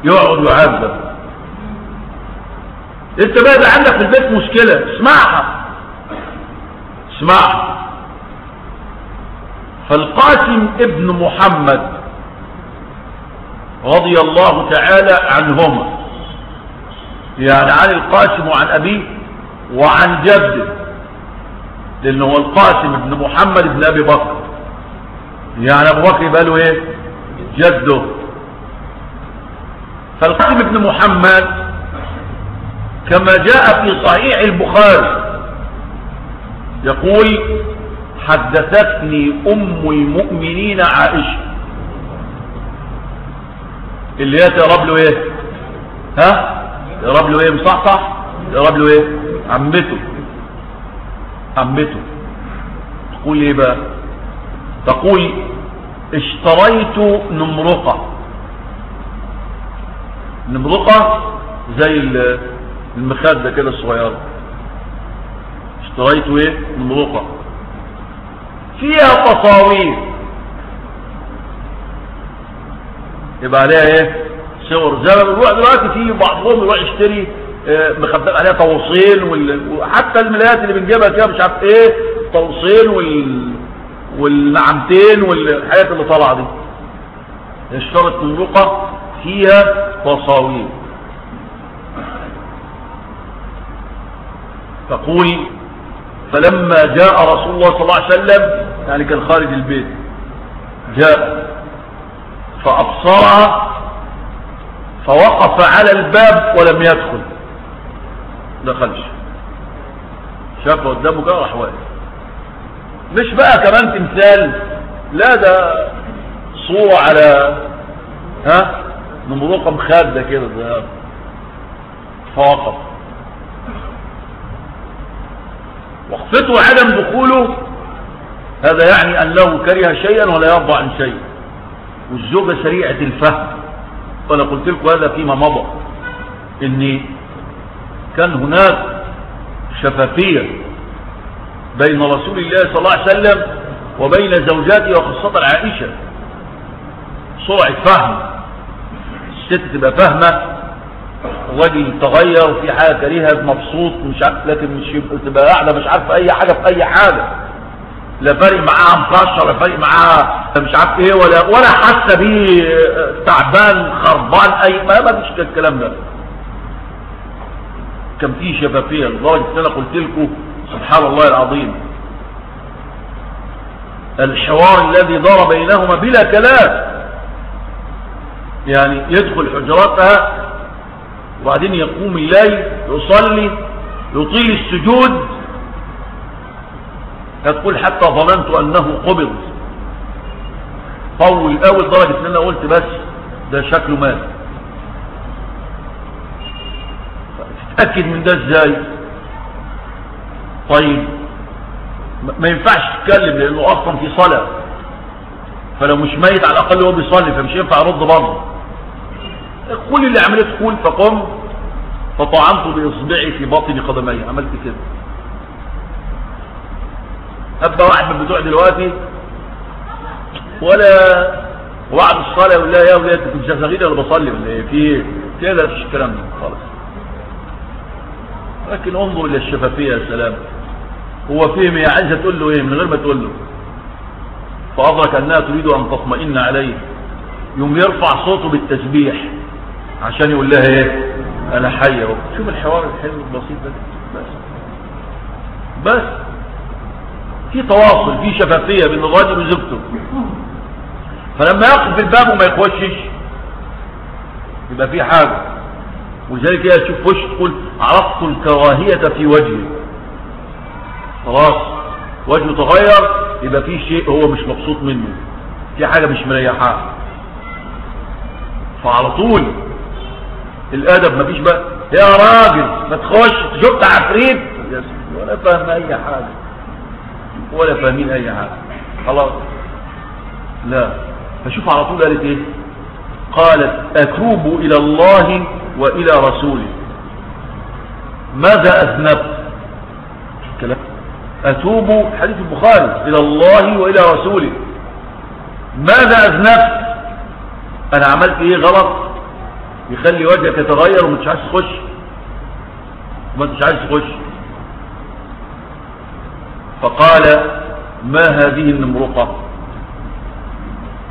يقعد يعذب. انت بقى عندك في البيت مشكلة. اسمعها. اسمعها. فالقاسم ابن محمد رضي الله تعالى عنهما. يعني عن القاسم وعن أبيه وعن جده. لأنه هو القاسم ابن محمد ابن أبي بكر. يعني أبو بكر يبقى له إيه؟ جده. فالقاسم ابن محمد كما جاء في صحيح البخاري يقول حدثتني أم المؤمنين عائشة. اللي هي تقرب له إيه؟ ها؟ تقرب له إيه مصحصح؟ تقرب له إيه؟ عمته. عمته. تقول إيه بقى؟ تقول اشتريت نمرقة. نمرقة زي المخدة كده الصغيرة. اشتريت إيه؟ نمرقة. فيها تصاوير. يبقى عليها إيه؟ صور زي ما بنروح دلوقتي في بعضهم يروح يشتري آه، مخبأ عليها توصيل وحتى الملايات اللي بنجيبها كده مش عارف إيه توصيل وال والنعمتين والحاجات اللي طالعة دي. اشترت الرقى فيها تصاوير. تقول فلما جاء رسول الله صلى الله عليه وسلم يعني كان خارج البيت جاء فأبصرها فوقف على الباب ولم يدخل. دخلش. شافه قدامه كده راح واقف. مش بقى كمان تمثال لا ده صورة على ها نمرقة مخادة كده ده. فوقف. وقفته عدم دخوله هذا يعني أنه كره شيئا ولا يرضى عن شيء. والزوجة سريعة الفهم. وأنا قلت لكم هذا فيما مضى. إن كان هناك شفافية بين رسول الله صلى الله عليه وسلم وبين زوجاته وخاصة عائشة. سرعة فهم. الست تبقى فاهمة. الراجل تغير في حاجة كريهة مبسوط. مش عارف لكن مش تبقى قاعدة مش عارفة أي حاجة في أي حاجة. لا فارق معاها مكشر لا فارق معاها مش عارف إيه ولا ولا حاسة بيه تعبان خربان اي ما ما فيش الكلام ده. كان في شفافية لدرجه إن أنا قلت لكم سبحان الله العظيم. الحوار الذي دار بينهما بلا كلام. يعني يدخل حجراتها وبعدين يقوم الليل يصلي يطيل السجود هتقول حتى ظننت أنه قبض؟ طول اول درجة إن أنا قلت بس ده شكله مات. تتأكد من ده إزاي؟ طيب ما ينفعش تتكلم لأنه أصلا في صلاة. فلو مش ميت على الأقل هو بيصلي فمش ينفع أرد برضه كل اللي عملت تقول فقم فطعنت بإصبعي في باطن قدمي. عملت كده. ابقى واحد من بتوع دلوقتي ولا وبعد الصلاة يقول لها يا ولاد مش شغالين ولا بصلي ولا إيه؟ في إيه كده مفيش الكلام ده خالص. لكن انظر إلى الشفافية يا سلام. هو فهم هي عايزة تقول له إيه؟ من غير ما تقول له. فأدرك أنها تريد أن تطمئن عليه. يوم يرفع صوته بالتسبيح عشان يقول لها إيه؟ أنا حي شوف الحوار الحلو البسيط ده. بس. بس. في تواصل في شفافية بين الراجل وزوجته. فلما يقف في الباب وما يخشش يبقى في حاجة. ولذلك هي تشوف وش تقول عرفت الكراهية في وجهي. خلاص وجهه تغير يبقى في شيء هو مش مبسوط منه. في حاجة مش مريحاه فعلى طول الأدب مفيش بقى. يا راجل ما تخش شفت عفريت؟ ولا فاهم أي حاجة. ولا فاهمين أي حاجة. خلاص. لا. فشوف على طول قالت إيه؟ قالت أتوب إلى الله وإلى رسوله. ماذا اذنبت أتوب حديث البخاري. إلى الله وإلى رسوله. ماذا اذنبت أنا عملت إيه غلط؟ يخلي وجهك يتغير وما عايز تخش. وما انتش عايز تخش. فقال ما هذه النمرقة؟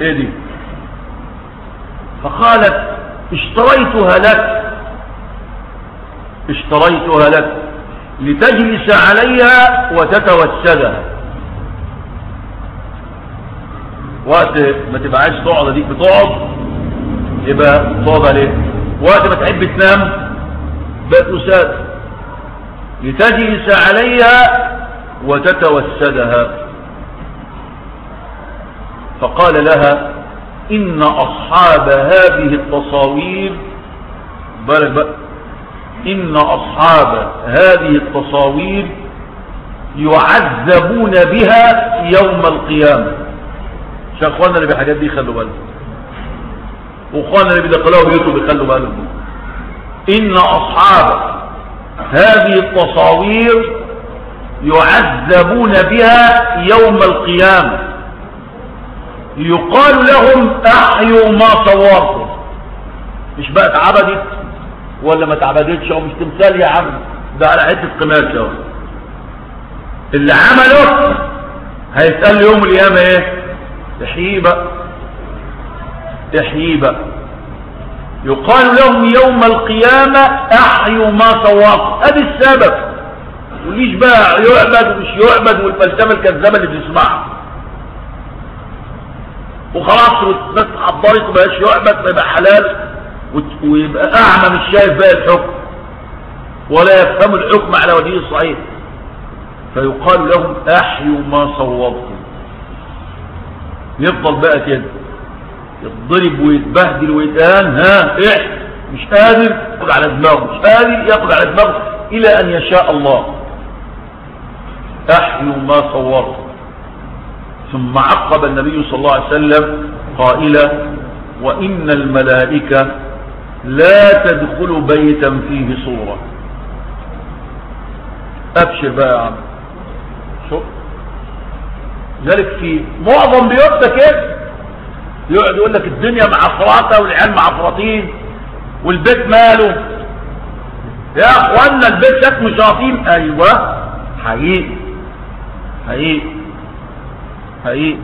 إيه دي فقالت اشتريتها لك. اشتريتها لك لتجلس عليها وتتوسدها. وقت ما تبقى عايز تقعد اديك بتقعد يبقى تقعد عليه. وقت ما تحب تنام بقت وساد لتجلس عليها وتتوسدها. فقال لها إن أصحاب هذه التصاوير بقى إن أصحاب هذه التصاوير يعذبون بها يوم القيامة. عشان أخواننا اللي بالحاجات دي خلوا بالهم؟ وأخواننا اللي بيدخلوها بيوتهم بيخلوا بالهم إن أصحاب هذه التصاوير يعذبون بها يوم القيامة. يقال لهم أحيوا ما صورتم. مش بقى اتعبدت؟ ولا ما اتعبدتش؟ أو مش تمثال يا عم؟ ده على حتة قماش اهو اللي عمله هيتقال يوم القيامة إيه؟ احيي بقى احيي بقى يقال لهم يوم القيامة أحيوا ما صورتم. أدي السبب. وليش بقى يعبد ومش يعبد والفلسفة الكذابة اللي بنسمعها؟ وخلاص والناس اتحضرت ومبقاش يعبد فيبقى حلال ويبقى أعمى مش شايف بقى الحكم ولا يفهم الحكم على وجهه الصحيح. فيقال لهم أحيوا ما صوبتم. يفضل بقى كده. يتضرب ويتبهدل ويتهان ها احي مش قادر ياخد على دماغه مش قادر ياخد على دماغه إلى أن يشاء الله. احيوا ما صورتم ثم عقب النبي صلى الله عليه وسلم قائلا وإن الملائكة لا تدخل بيتا فيه صورة. أبشر بقى يا عم. شوف ذلك في معظم بيوتنا كده يقعد يقول لك الدنيا معفرطة والعيال معفرطين والبيت ماله. يا أخوانا البيت شكله شاطين أيوه حقيقي. حقيقي حقيقي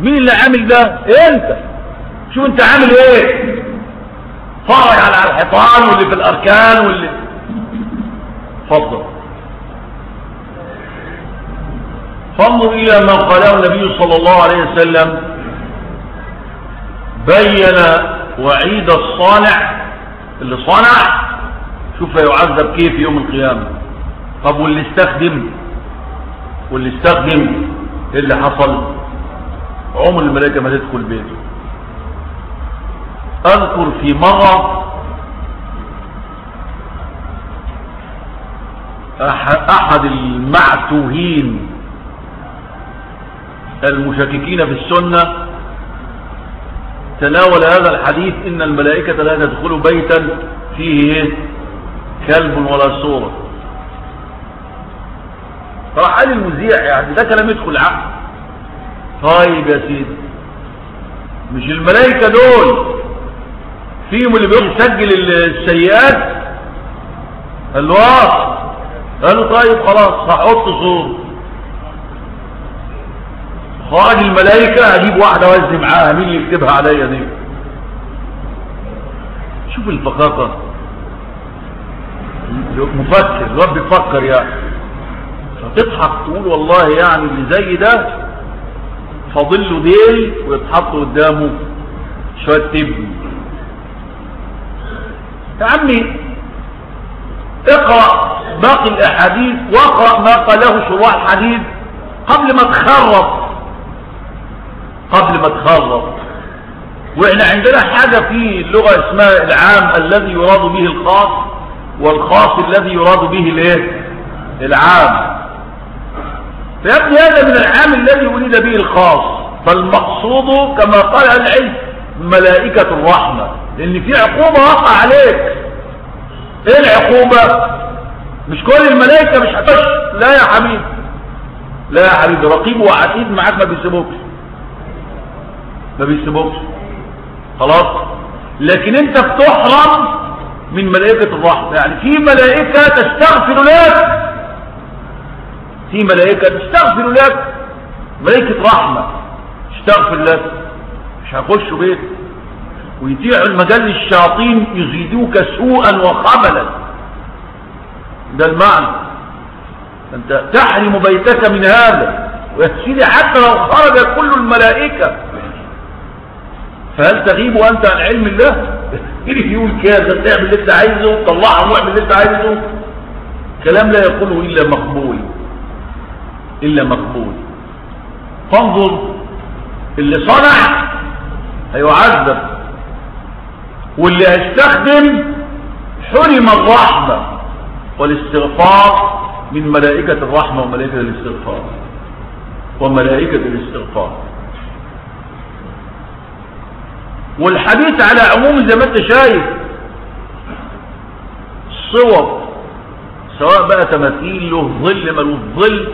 مين اللي عامل ده؟ أنت؟ شوف أنت عامل إيه؟ فرج على الحيطان واللي في الأركان واللي. فضل فانظر إلى ما قاله النبي صلى الله عليه وسلم. بين وعيد الصانع. اللي صنع شوف يعذب كيف يوم القيامة. طب واللي استخدم؟ واللي استخدم اللي حصل. عمر الملائكة ما تدخل بيته. أذكر في مرة أحد المعتوهين المشككين في السنة تناول هذا الحديث إن الملائكة لا تدخل بيتا فيه كلب ولا صورة. راح قال المذيع يعني ده كلام يدخل عقل طيب يا سيدي مش الملائكة دول فيهم اللي بيروح يسجل السيئات؟ قال له قال له طيب خلاص هحط صور خرج الملائكة أجيب واحدة وزي معاها مين اللي يكتبها عليا دي؟ شوف الفقاقة. مفكر الواد بيفكر يعني فتضحك تقول والله يعني اللي زي ده فاضل له ديل ويتحط قدامه شوية تبني يا عمي اقرأ باقي الأحاديث واقرأ ما قاله شروح الحديث قبل ما تخرط قبل ما تخرط وإحنا عندنا حاجة في اللغة اسمها العام الذي يراد به الخاص والخاص الذي يراد به الايه؟ العام. فيبدو هذا من العام الذي اريد به الخاص فالمقصود كما قال العلم ملائكة الرحمة لأن في عقوبة وقع عليك. إيه العقوبة؟ مش كل الملائكة مش هتش لا يا حبيبي. لا يا حبيبي رقيب وعتيد معاك ما بيسيبوكش. ما بيسيبوكش. خلاص؟ لكن أنت بتحرم من ملائكة الرحمة. يعني في ملائكة تستغفر لك. في ملائكة تستغفر لك. ملائكة رحمة تستغفر لك. مش هيخشوا بيت ويطيعوا المجال للشياطين يزيدوك سوءا وخبلا. ده المعنى. أنت تحرم بيتك من هذا. ويا سيدي حتى لو خرج كل الملائكة. فهل تغيب وانت عن علم الله؟ يقول كذا تعمل اللي أنت عايزه طلعها واعمل اللي أنت عايزه. كلام لا يقوله إلا مقبول. إلا مقبول. فانظر اللي صنع هيعذب واللي هيستخدم حرم الرحمة والاستغفار من ملائكة الرحمة وملائكة الاستغفار. وملائكة الاستغفار. والحديث على عموم زي ما انت شايف الصور سواء بقى تماثيل له ظل ملوش ظل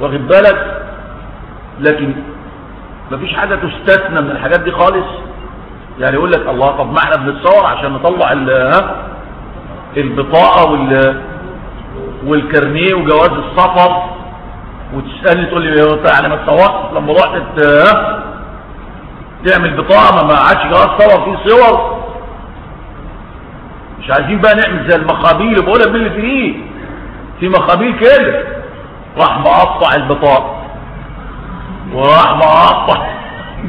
واخد بالك؟ لكن مفيش حاجة تستثنى من الحاجات دي خالص. يعني يقول لك الله طب ما إحنا بنتصور عشان نطلع البطاقة وال والكارنيه وجواز السفر. وتسألني تقول لي يعني ما اتصورت لما رحت تعمل بطاقة ما عادش جواز صور فيه صور. مش عايزين بقى نعمل زي المخابيل بقولها باللي فيه في مخابيل كده راح مقطع البطاقة وراح مقطع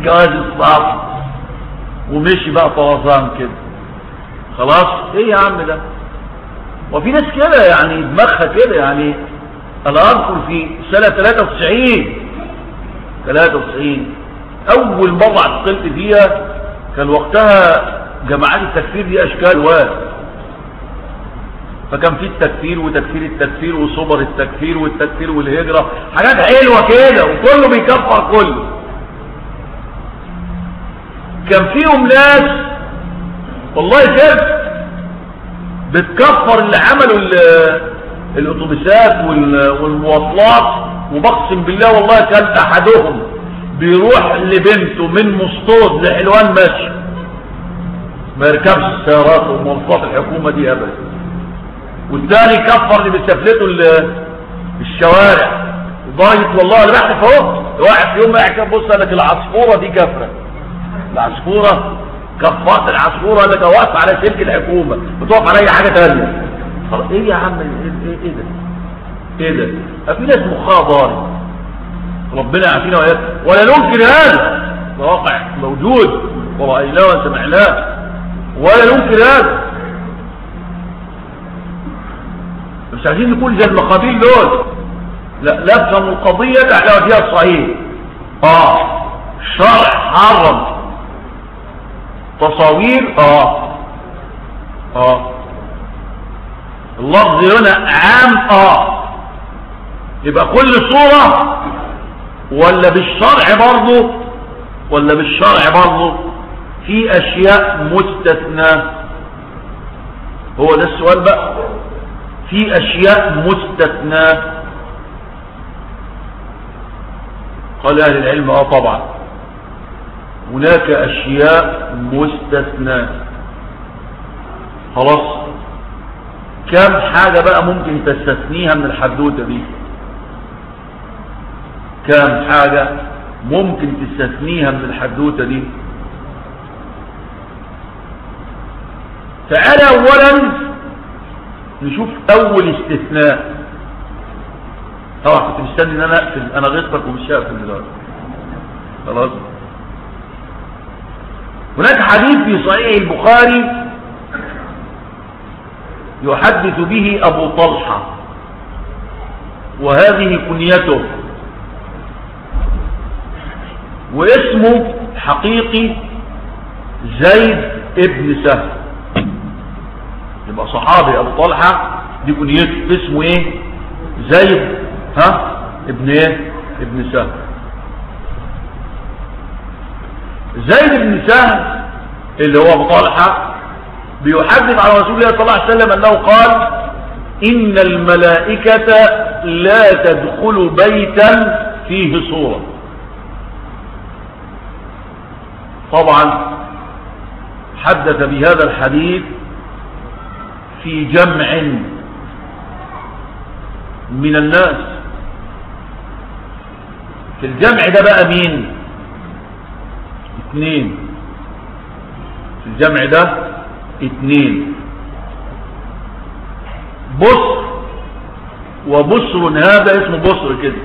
جواز السفر ومشي بقى طرزان كده. خلاص؟ إيه يا عم ده؟ وفي ناس كده يعني دماغها كده يعني أنا اذكر في سنة 93 93 أول مرة اعتقلت فيها كان وقتها جماعات التكفير دي أشكال واد فكان في التكفير وتكفير التكفير وصبر التكفير والتكفير والهجرة حاجات حلوة كده وكله بيكفر كله. كان فيهم ناس والله كده بتكفر اللي عملوا الأتوبيسات والمواصلات وبقسم بالله والله كان أحدهم بيروح لبنته من مصطود لحلوان ماشي. ما يركبش السيارات ومواصلات الحكومة دي ابدا. والثاني كفر اللي بيستفلته الشوارع. لدرجه والله أنا بحث اهو واحد في يوم قاعد بص قال لك العصفورة دي كفرة. العصفورة كفرت العصفورة اللي واقفه على سلك الحكومة. بتقف على اي حاجة ثانية إيه يا عم إيه, إيه ده؟ إيه ده؟ في ناس مخها ضارب ربنا يعافينا واياك ولا ننكر هذا. واقع موجود. ورأيناه وسمعناه. ولا ننكر هذا. مش عايزين نقول زي المقابيل دول. لا نفهم القضية على وجهها الصحيح آه الشرع حرم. تصاوير آه. آه. اللفظ هنا عام آه. يبقى كل صورة ولا بالشرع برضه ولا بالشرع برضه في أشياء مستثنى. هو ده السؤال بقى. في أشياء مستثنى قال أهل العلم آه طبعا. هناك أشياء مستثنى خلاص. كم حاجة بقى ممكن تستثنيها من الحدوتة دي؟ كم حاجة ممكن تستثنيها من الحدوتة دي؟ تعالى اولا نشوف أول استثناء. طبعا كنت مستني إن أنا أقفل. أنا غيرتك ومش هقفل دلوقتي خلاص؟ هناك حديث في صحيح البخاري يحدث به أبو طلحة وهذه كنيته. واسمه حقيقي زيد ابن سهل. يبقى صحابي أبو طلحة دي كنيته اسمه إيه؟ زيد. ها؟ ابن إيه؟ ابن سهل. زيد بن سهل اللي هو أبو طلحة بيحدث عن رسول الله صلى الله عليه وسلم أنه قال إن الملائكة لا تدخل بيتا فيه صورة. طبعا حدث بهذا الحديث في جمع من الناس. في الجمع ده بقى مين؟ اثنين في الجمع ده اثنين بصر وبصر هذا اسمه بصر كده.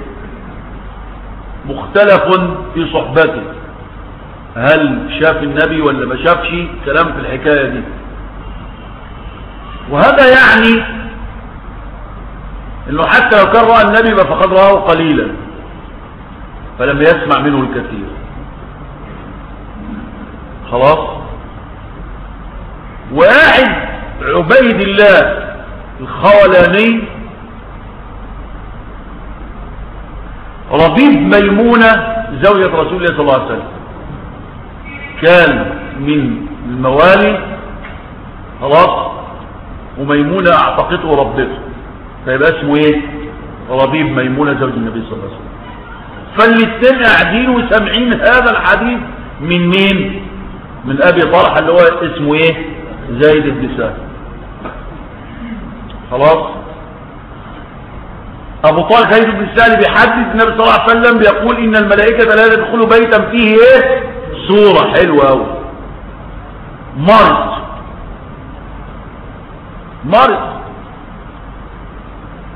مختلف في صحبته. هل شاف النبي ولا ما شافش؟ كلام في الحكاية دي. وهذا يعني إنه حتى لو كان رأى النبي فقد رآه قليلا فلم يسمع منه الكثير. خلاص؟ واحد عبيد الله الخولاني ربيب ميمونة زوجة رسول الله صلى الله عليه وسلم. كان من الموالي. خلاص؟ وميمونة اعتقته وربته فيبقى اسمه إيه؟ ربيب ميمونة زوج النبي صلى الله عليه وسلم. فالاتنين قاعدين وسامعين هذا الحديث من مين؟ من أبي طلحة اللي هو اسمه إيه؟ زيد بن سهل. خلاص؟ أبو طالب زيد بن سهل بيحدث النبي صلى الله عليه وسلم بيقول إن الملائكة لا تدخل بيتا فيه إيه؟ صوره حلوة قوي مرض. مرض.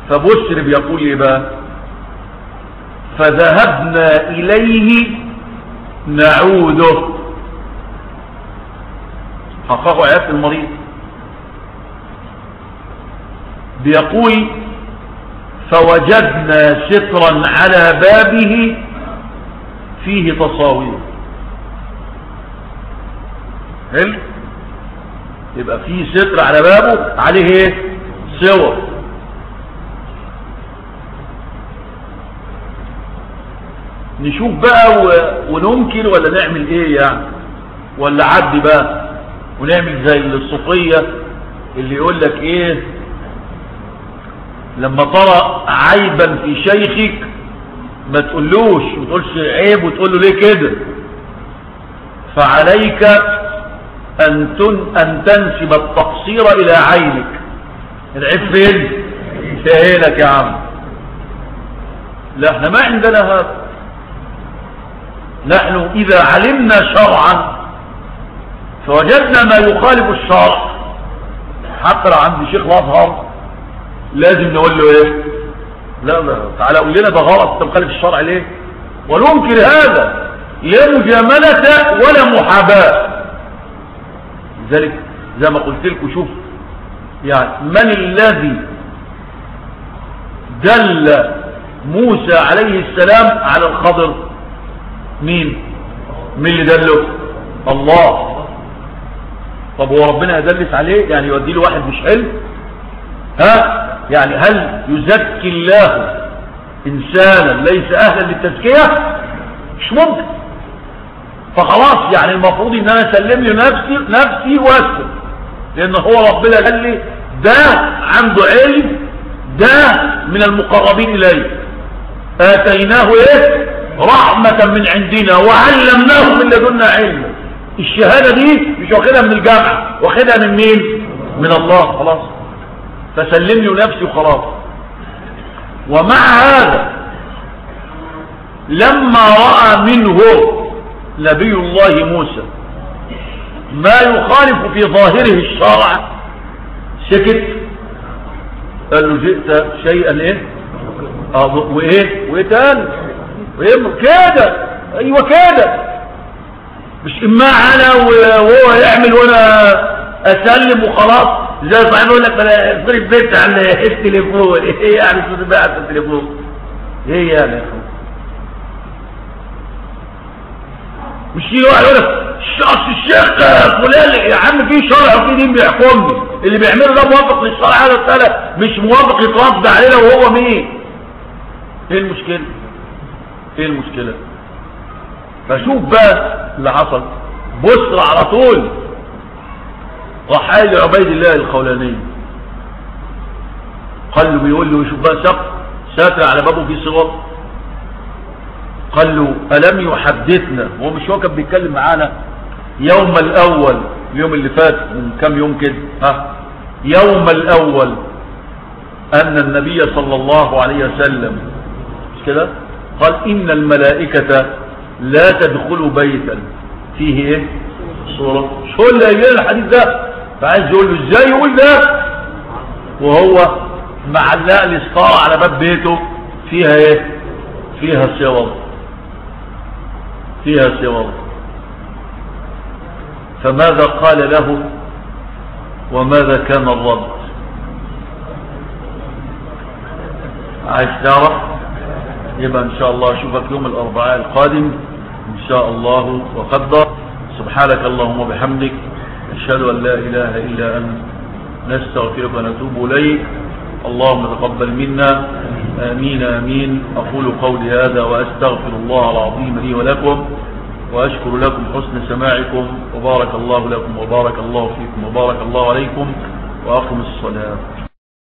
فبشر بيقول إيه بقى فذهبنا إليه نعوده. حققوا عيادة المريض. بيقول فوجدنا سترا على بابه فيه تصاوير. حلو؟ يبقى فيه ستر على بابه عليه إيه؟ صور نشوف بقى وننكر ولا نعمل إيه يعني؟ ولا عدي بقى ونعمل زي الصوفية اللي يقول لك إيه؟ لما ترى عيبا في شيخك ما تقولوش ما تقولش عيب وتقول له ليه كده؟ فعليك أن, تن أن تنسب التقصير إلى عينك. العيب فين؟ في عينك يا عم. لا إحنا ما عندنا هذا. نحن إذا علمنا شرعا فوجدنا ما يخالف الشرع. حتى عند شيخ الازهر لازم نقول له إيه؟ لا لا تعالى قول لنا ده غلط. انت مخالف الشرع ليه؟ وننكر هذا لا مجاملة ولا محاباة. لذلك زي ما قلت لكم شوف يعني من الذي دل موسى عليه السلام على الخضر؟ مين؟ مين اللي دله؟ الله. طب هو ربنا يدلس عليه؟ يعني يودي له واحد مش حلو؟ ها؟ يعني هل يزكي الله إنسانا ليس أهلا للتزكية؟ مش ممكن. فخلاص يعني المفروض إن أنا أسلم له نفسي نفسي وأسكت. لأن هو ربنا قال لي ده عنده علم ده من المقربين إليه. آتيناه إيه؟ رحمة من عندنا وعلمناه من لدنا علما الشهادة دي مش واخدها من الجامعة واخدها من مين؟ من الله. خلاص. فسلمني نفسي وخلاص. ومع هذا لما رأى منه نبي الله موسى. ما يخالف في ظاهره الشرع. سكت قال له جئت شيئا إيه؟ آه وإيه؟ وايه تاني وإيه؟ كده أيوه كده مش إما أنا وهو يعمل وأنا أسلم وخلاص. زي صاحبي يقول لك أنا افرض بنت على التليفون إيه يعني تقول بقى على التليفون؟ إيه يعني يا اخوان مش يجي واحد يقول لك الشيخ فلان يا عم في شرع وفي دين بيحكمني اللي بيعمله ده موافق للشرع هذا السنة مش موافق يترد علينا وهو مين. إيه المشكلة؟ إيه المشكلة؟ فشوف بقى اللي حصل. بصر على طول. راح قال لعبيد الله الخولاني. قال له بيقول له شوف بقى سقف ساتر على بابه في صغر. قال له ألم يحدثنا؟ هو مش هو كان بيتكلم معانا؟ يوم الأول اليوم اللي فات من كام يوم كده ها؟ يوم الأول أن النبي صلى الله عليه وسلم مش كده؟ قال إن الملائكة لا تدخل بيتا. فيه إيه؟ صورة. شو اللي قايل الحديث ده؟ فعايز يقول له إزاي يقول ده؟ وهو معلق لي على باب بيته فيها إيه؟ فيها صور فيها صور فماذا قال له؟ وماذا كان الرد؟ عايز تعرف يبقى إن شاء الله أشوفك يوم الأربعاء القادم إن شاء الله وقدر. سبحانك اللهم وبحمدك أشهد أن لا إله إلا أنت نستغفرك ونتوب إليك. اللهم تقبل منا. آمين آمين. أقول قولي هذا وأستغفر الله العظيم لي ولكم وأشكر لكم حسن سماعكم وبارك الله لكم وبارك الله فيكم وبارك الله عليكم وأقم الصلاة.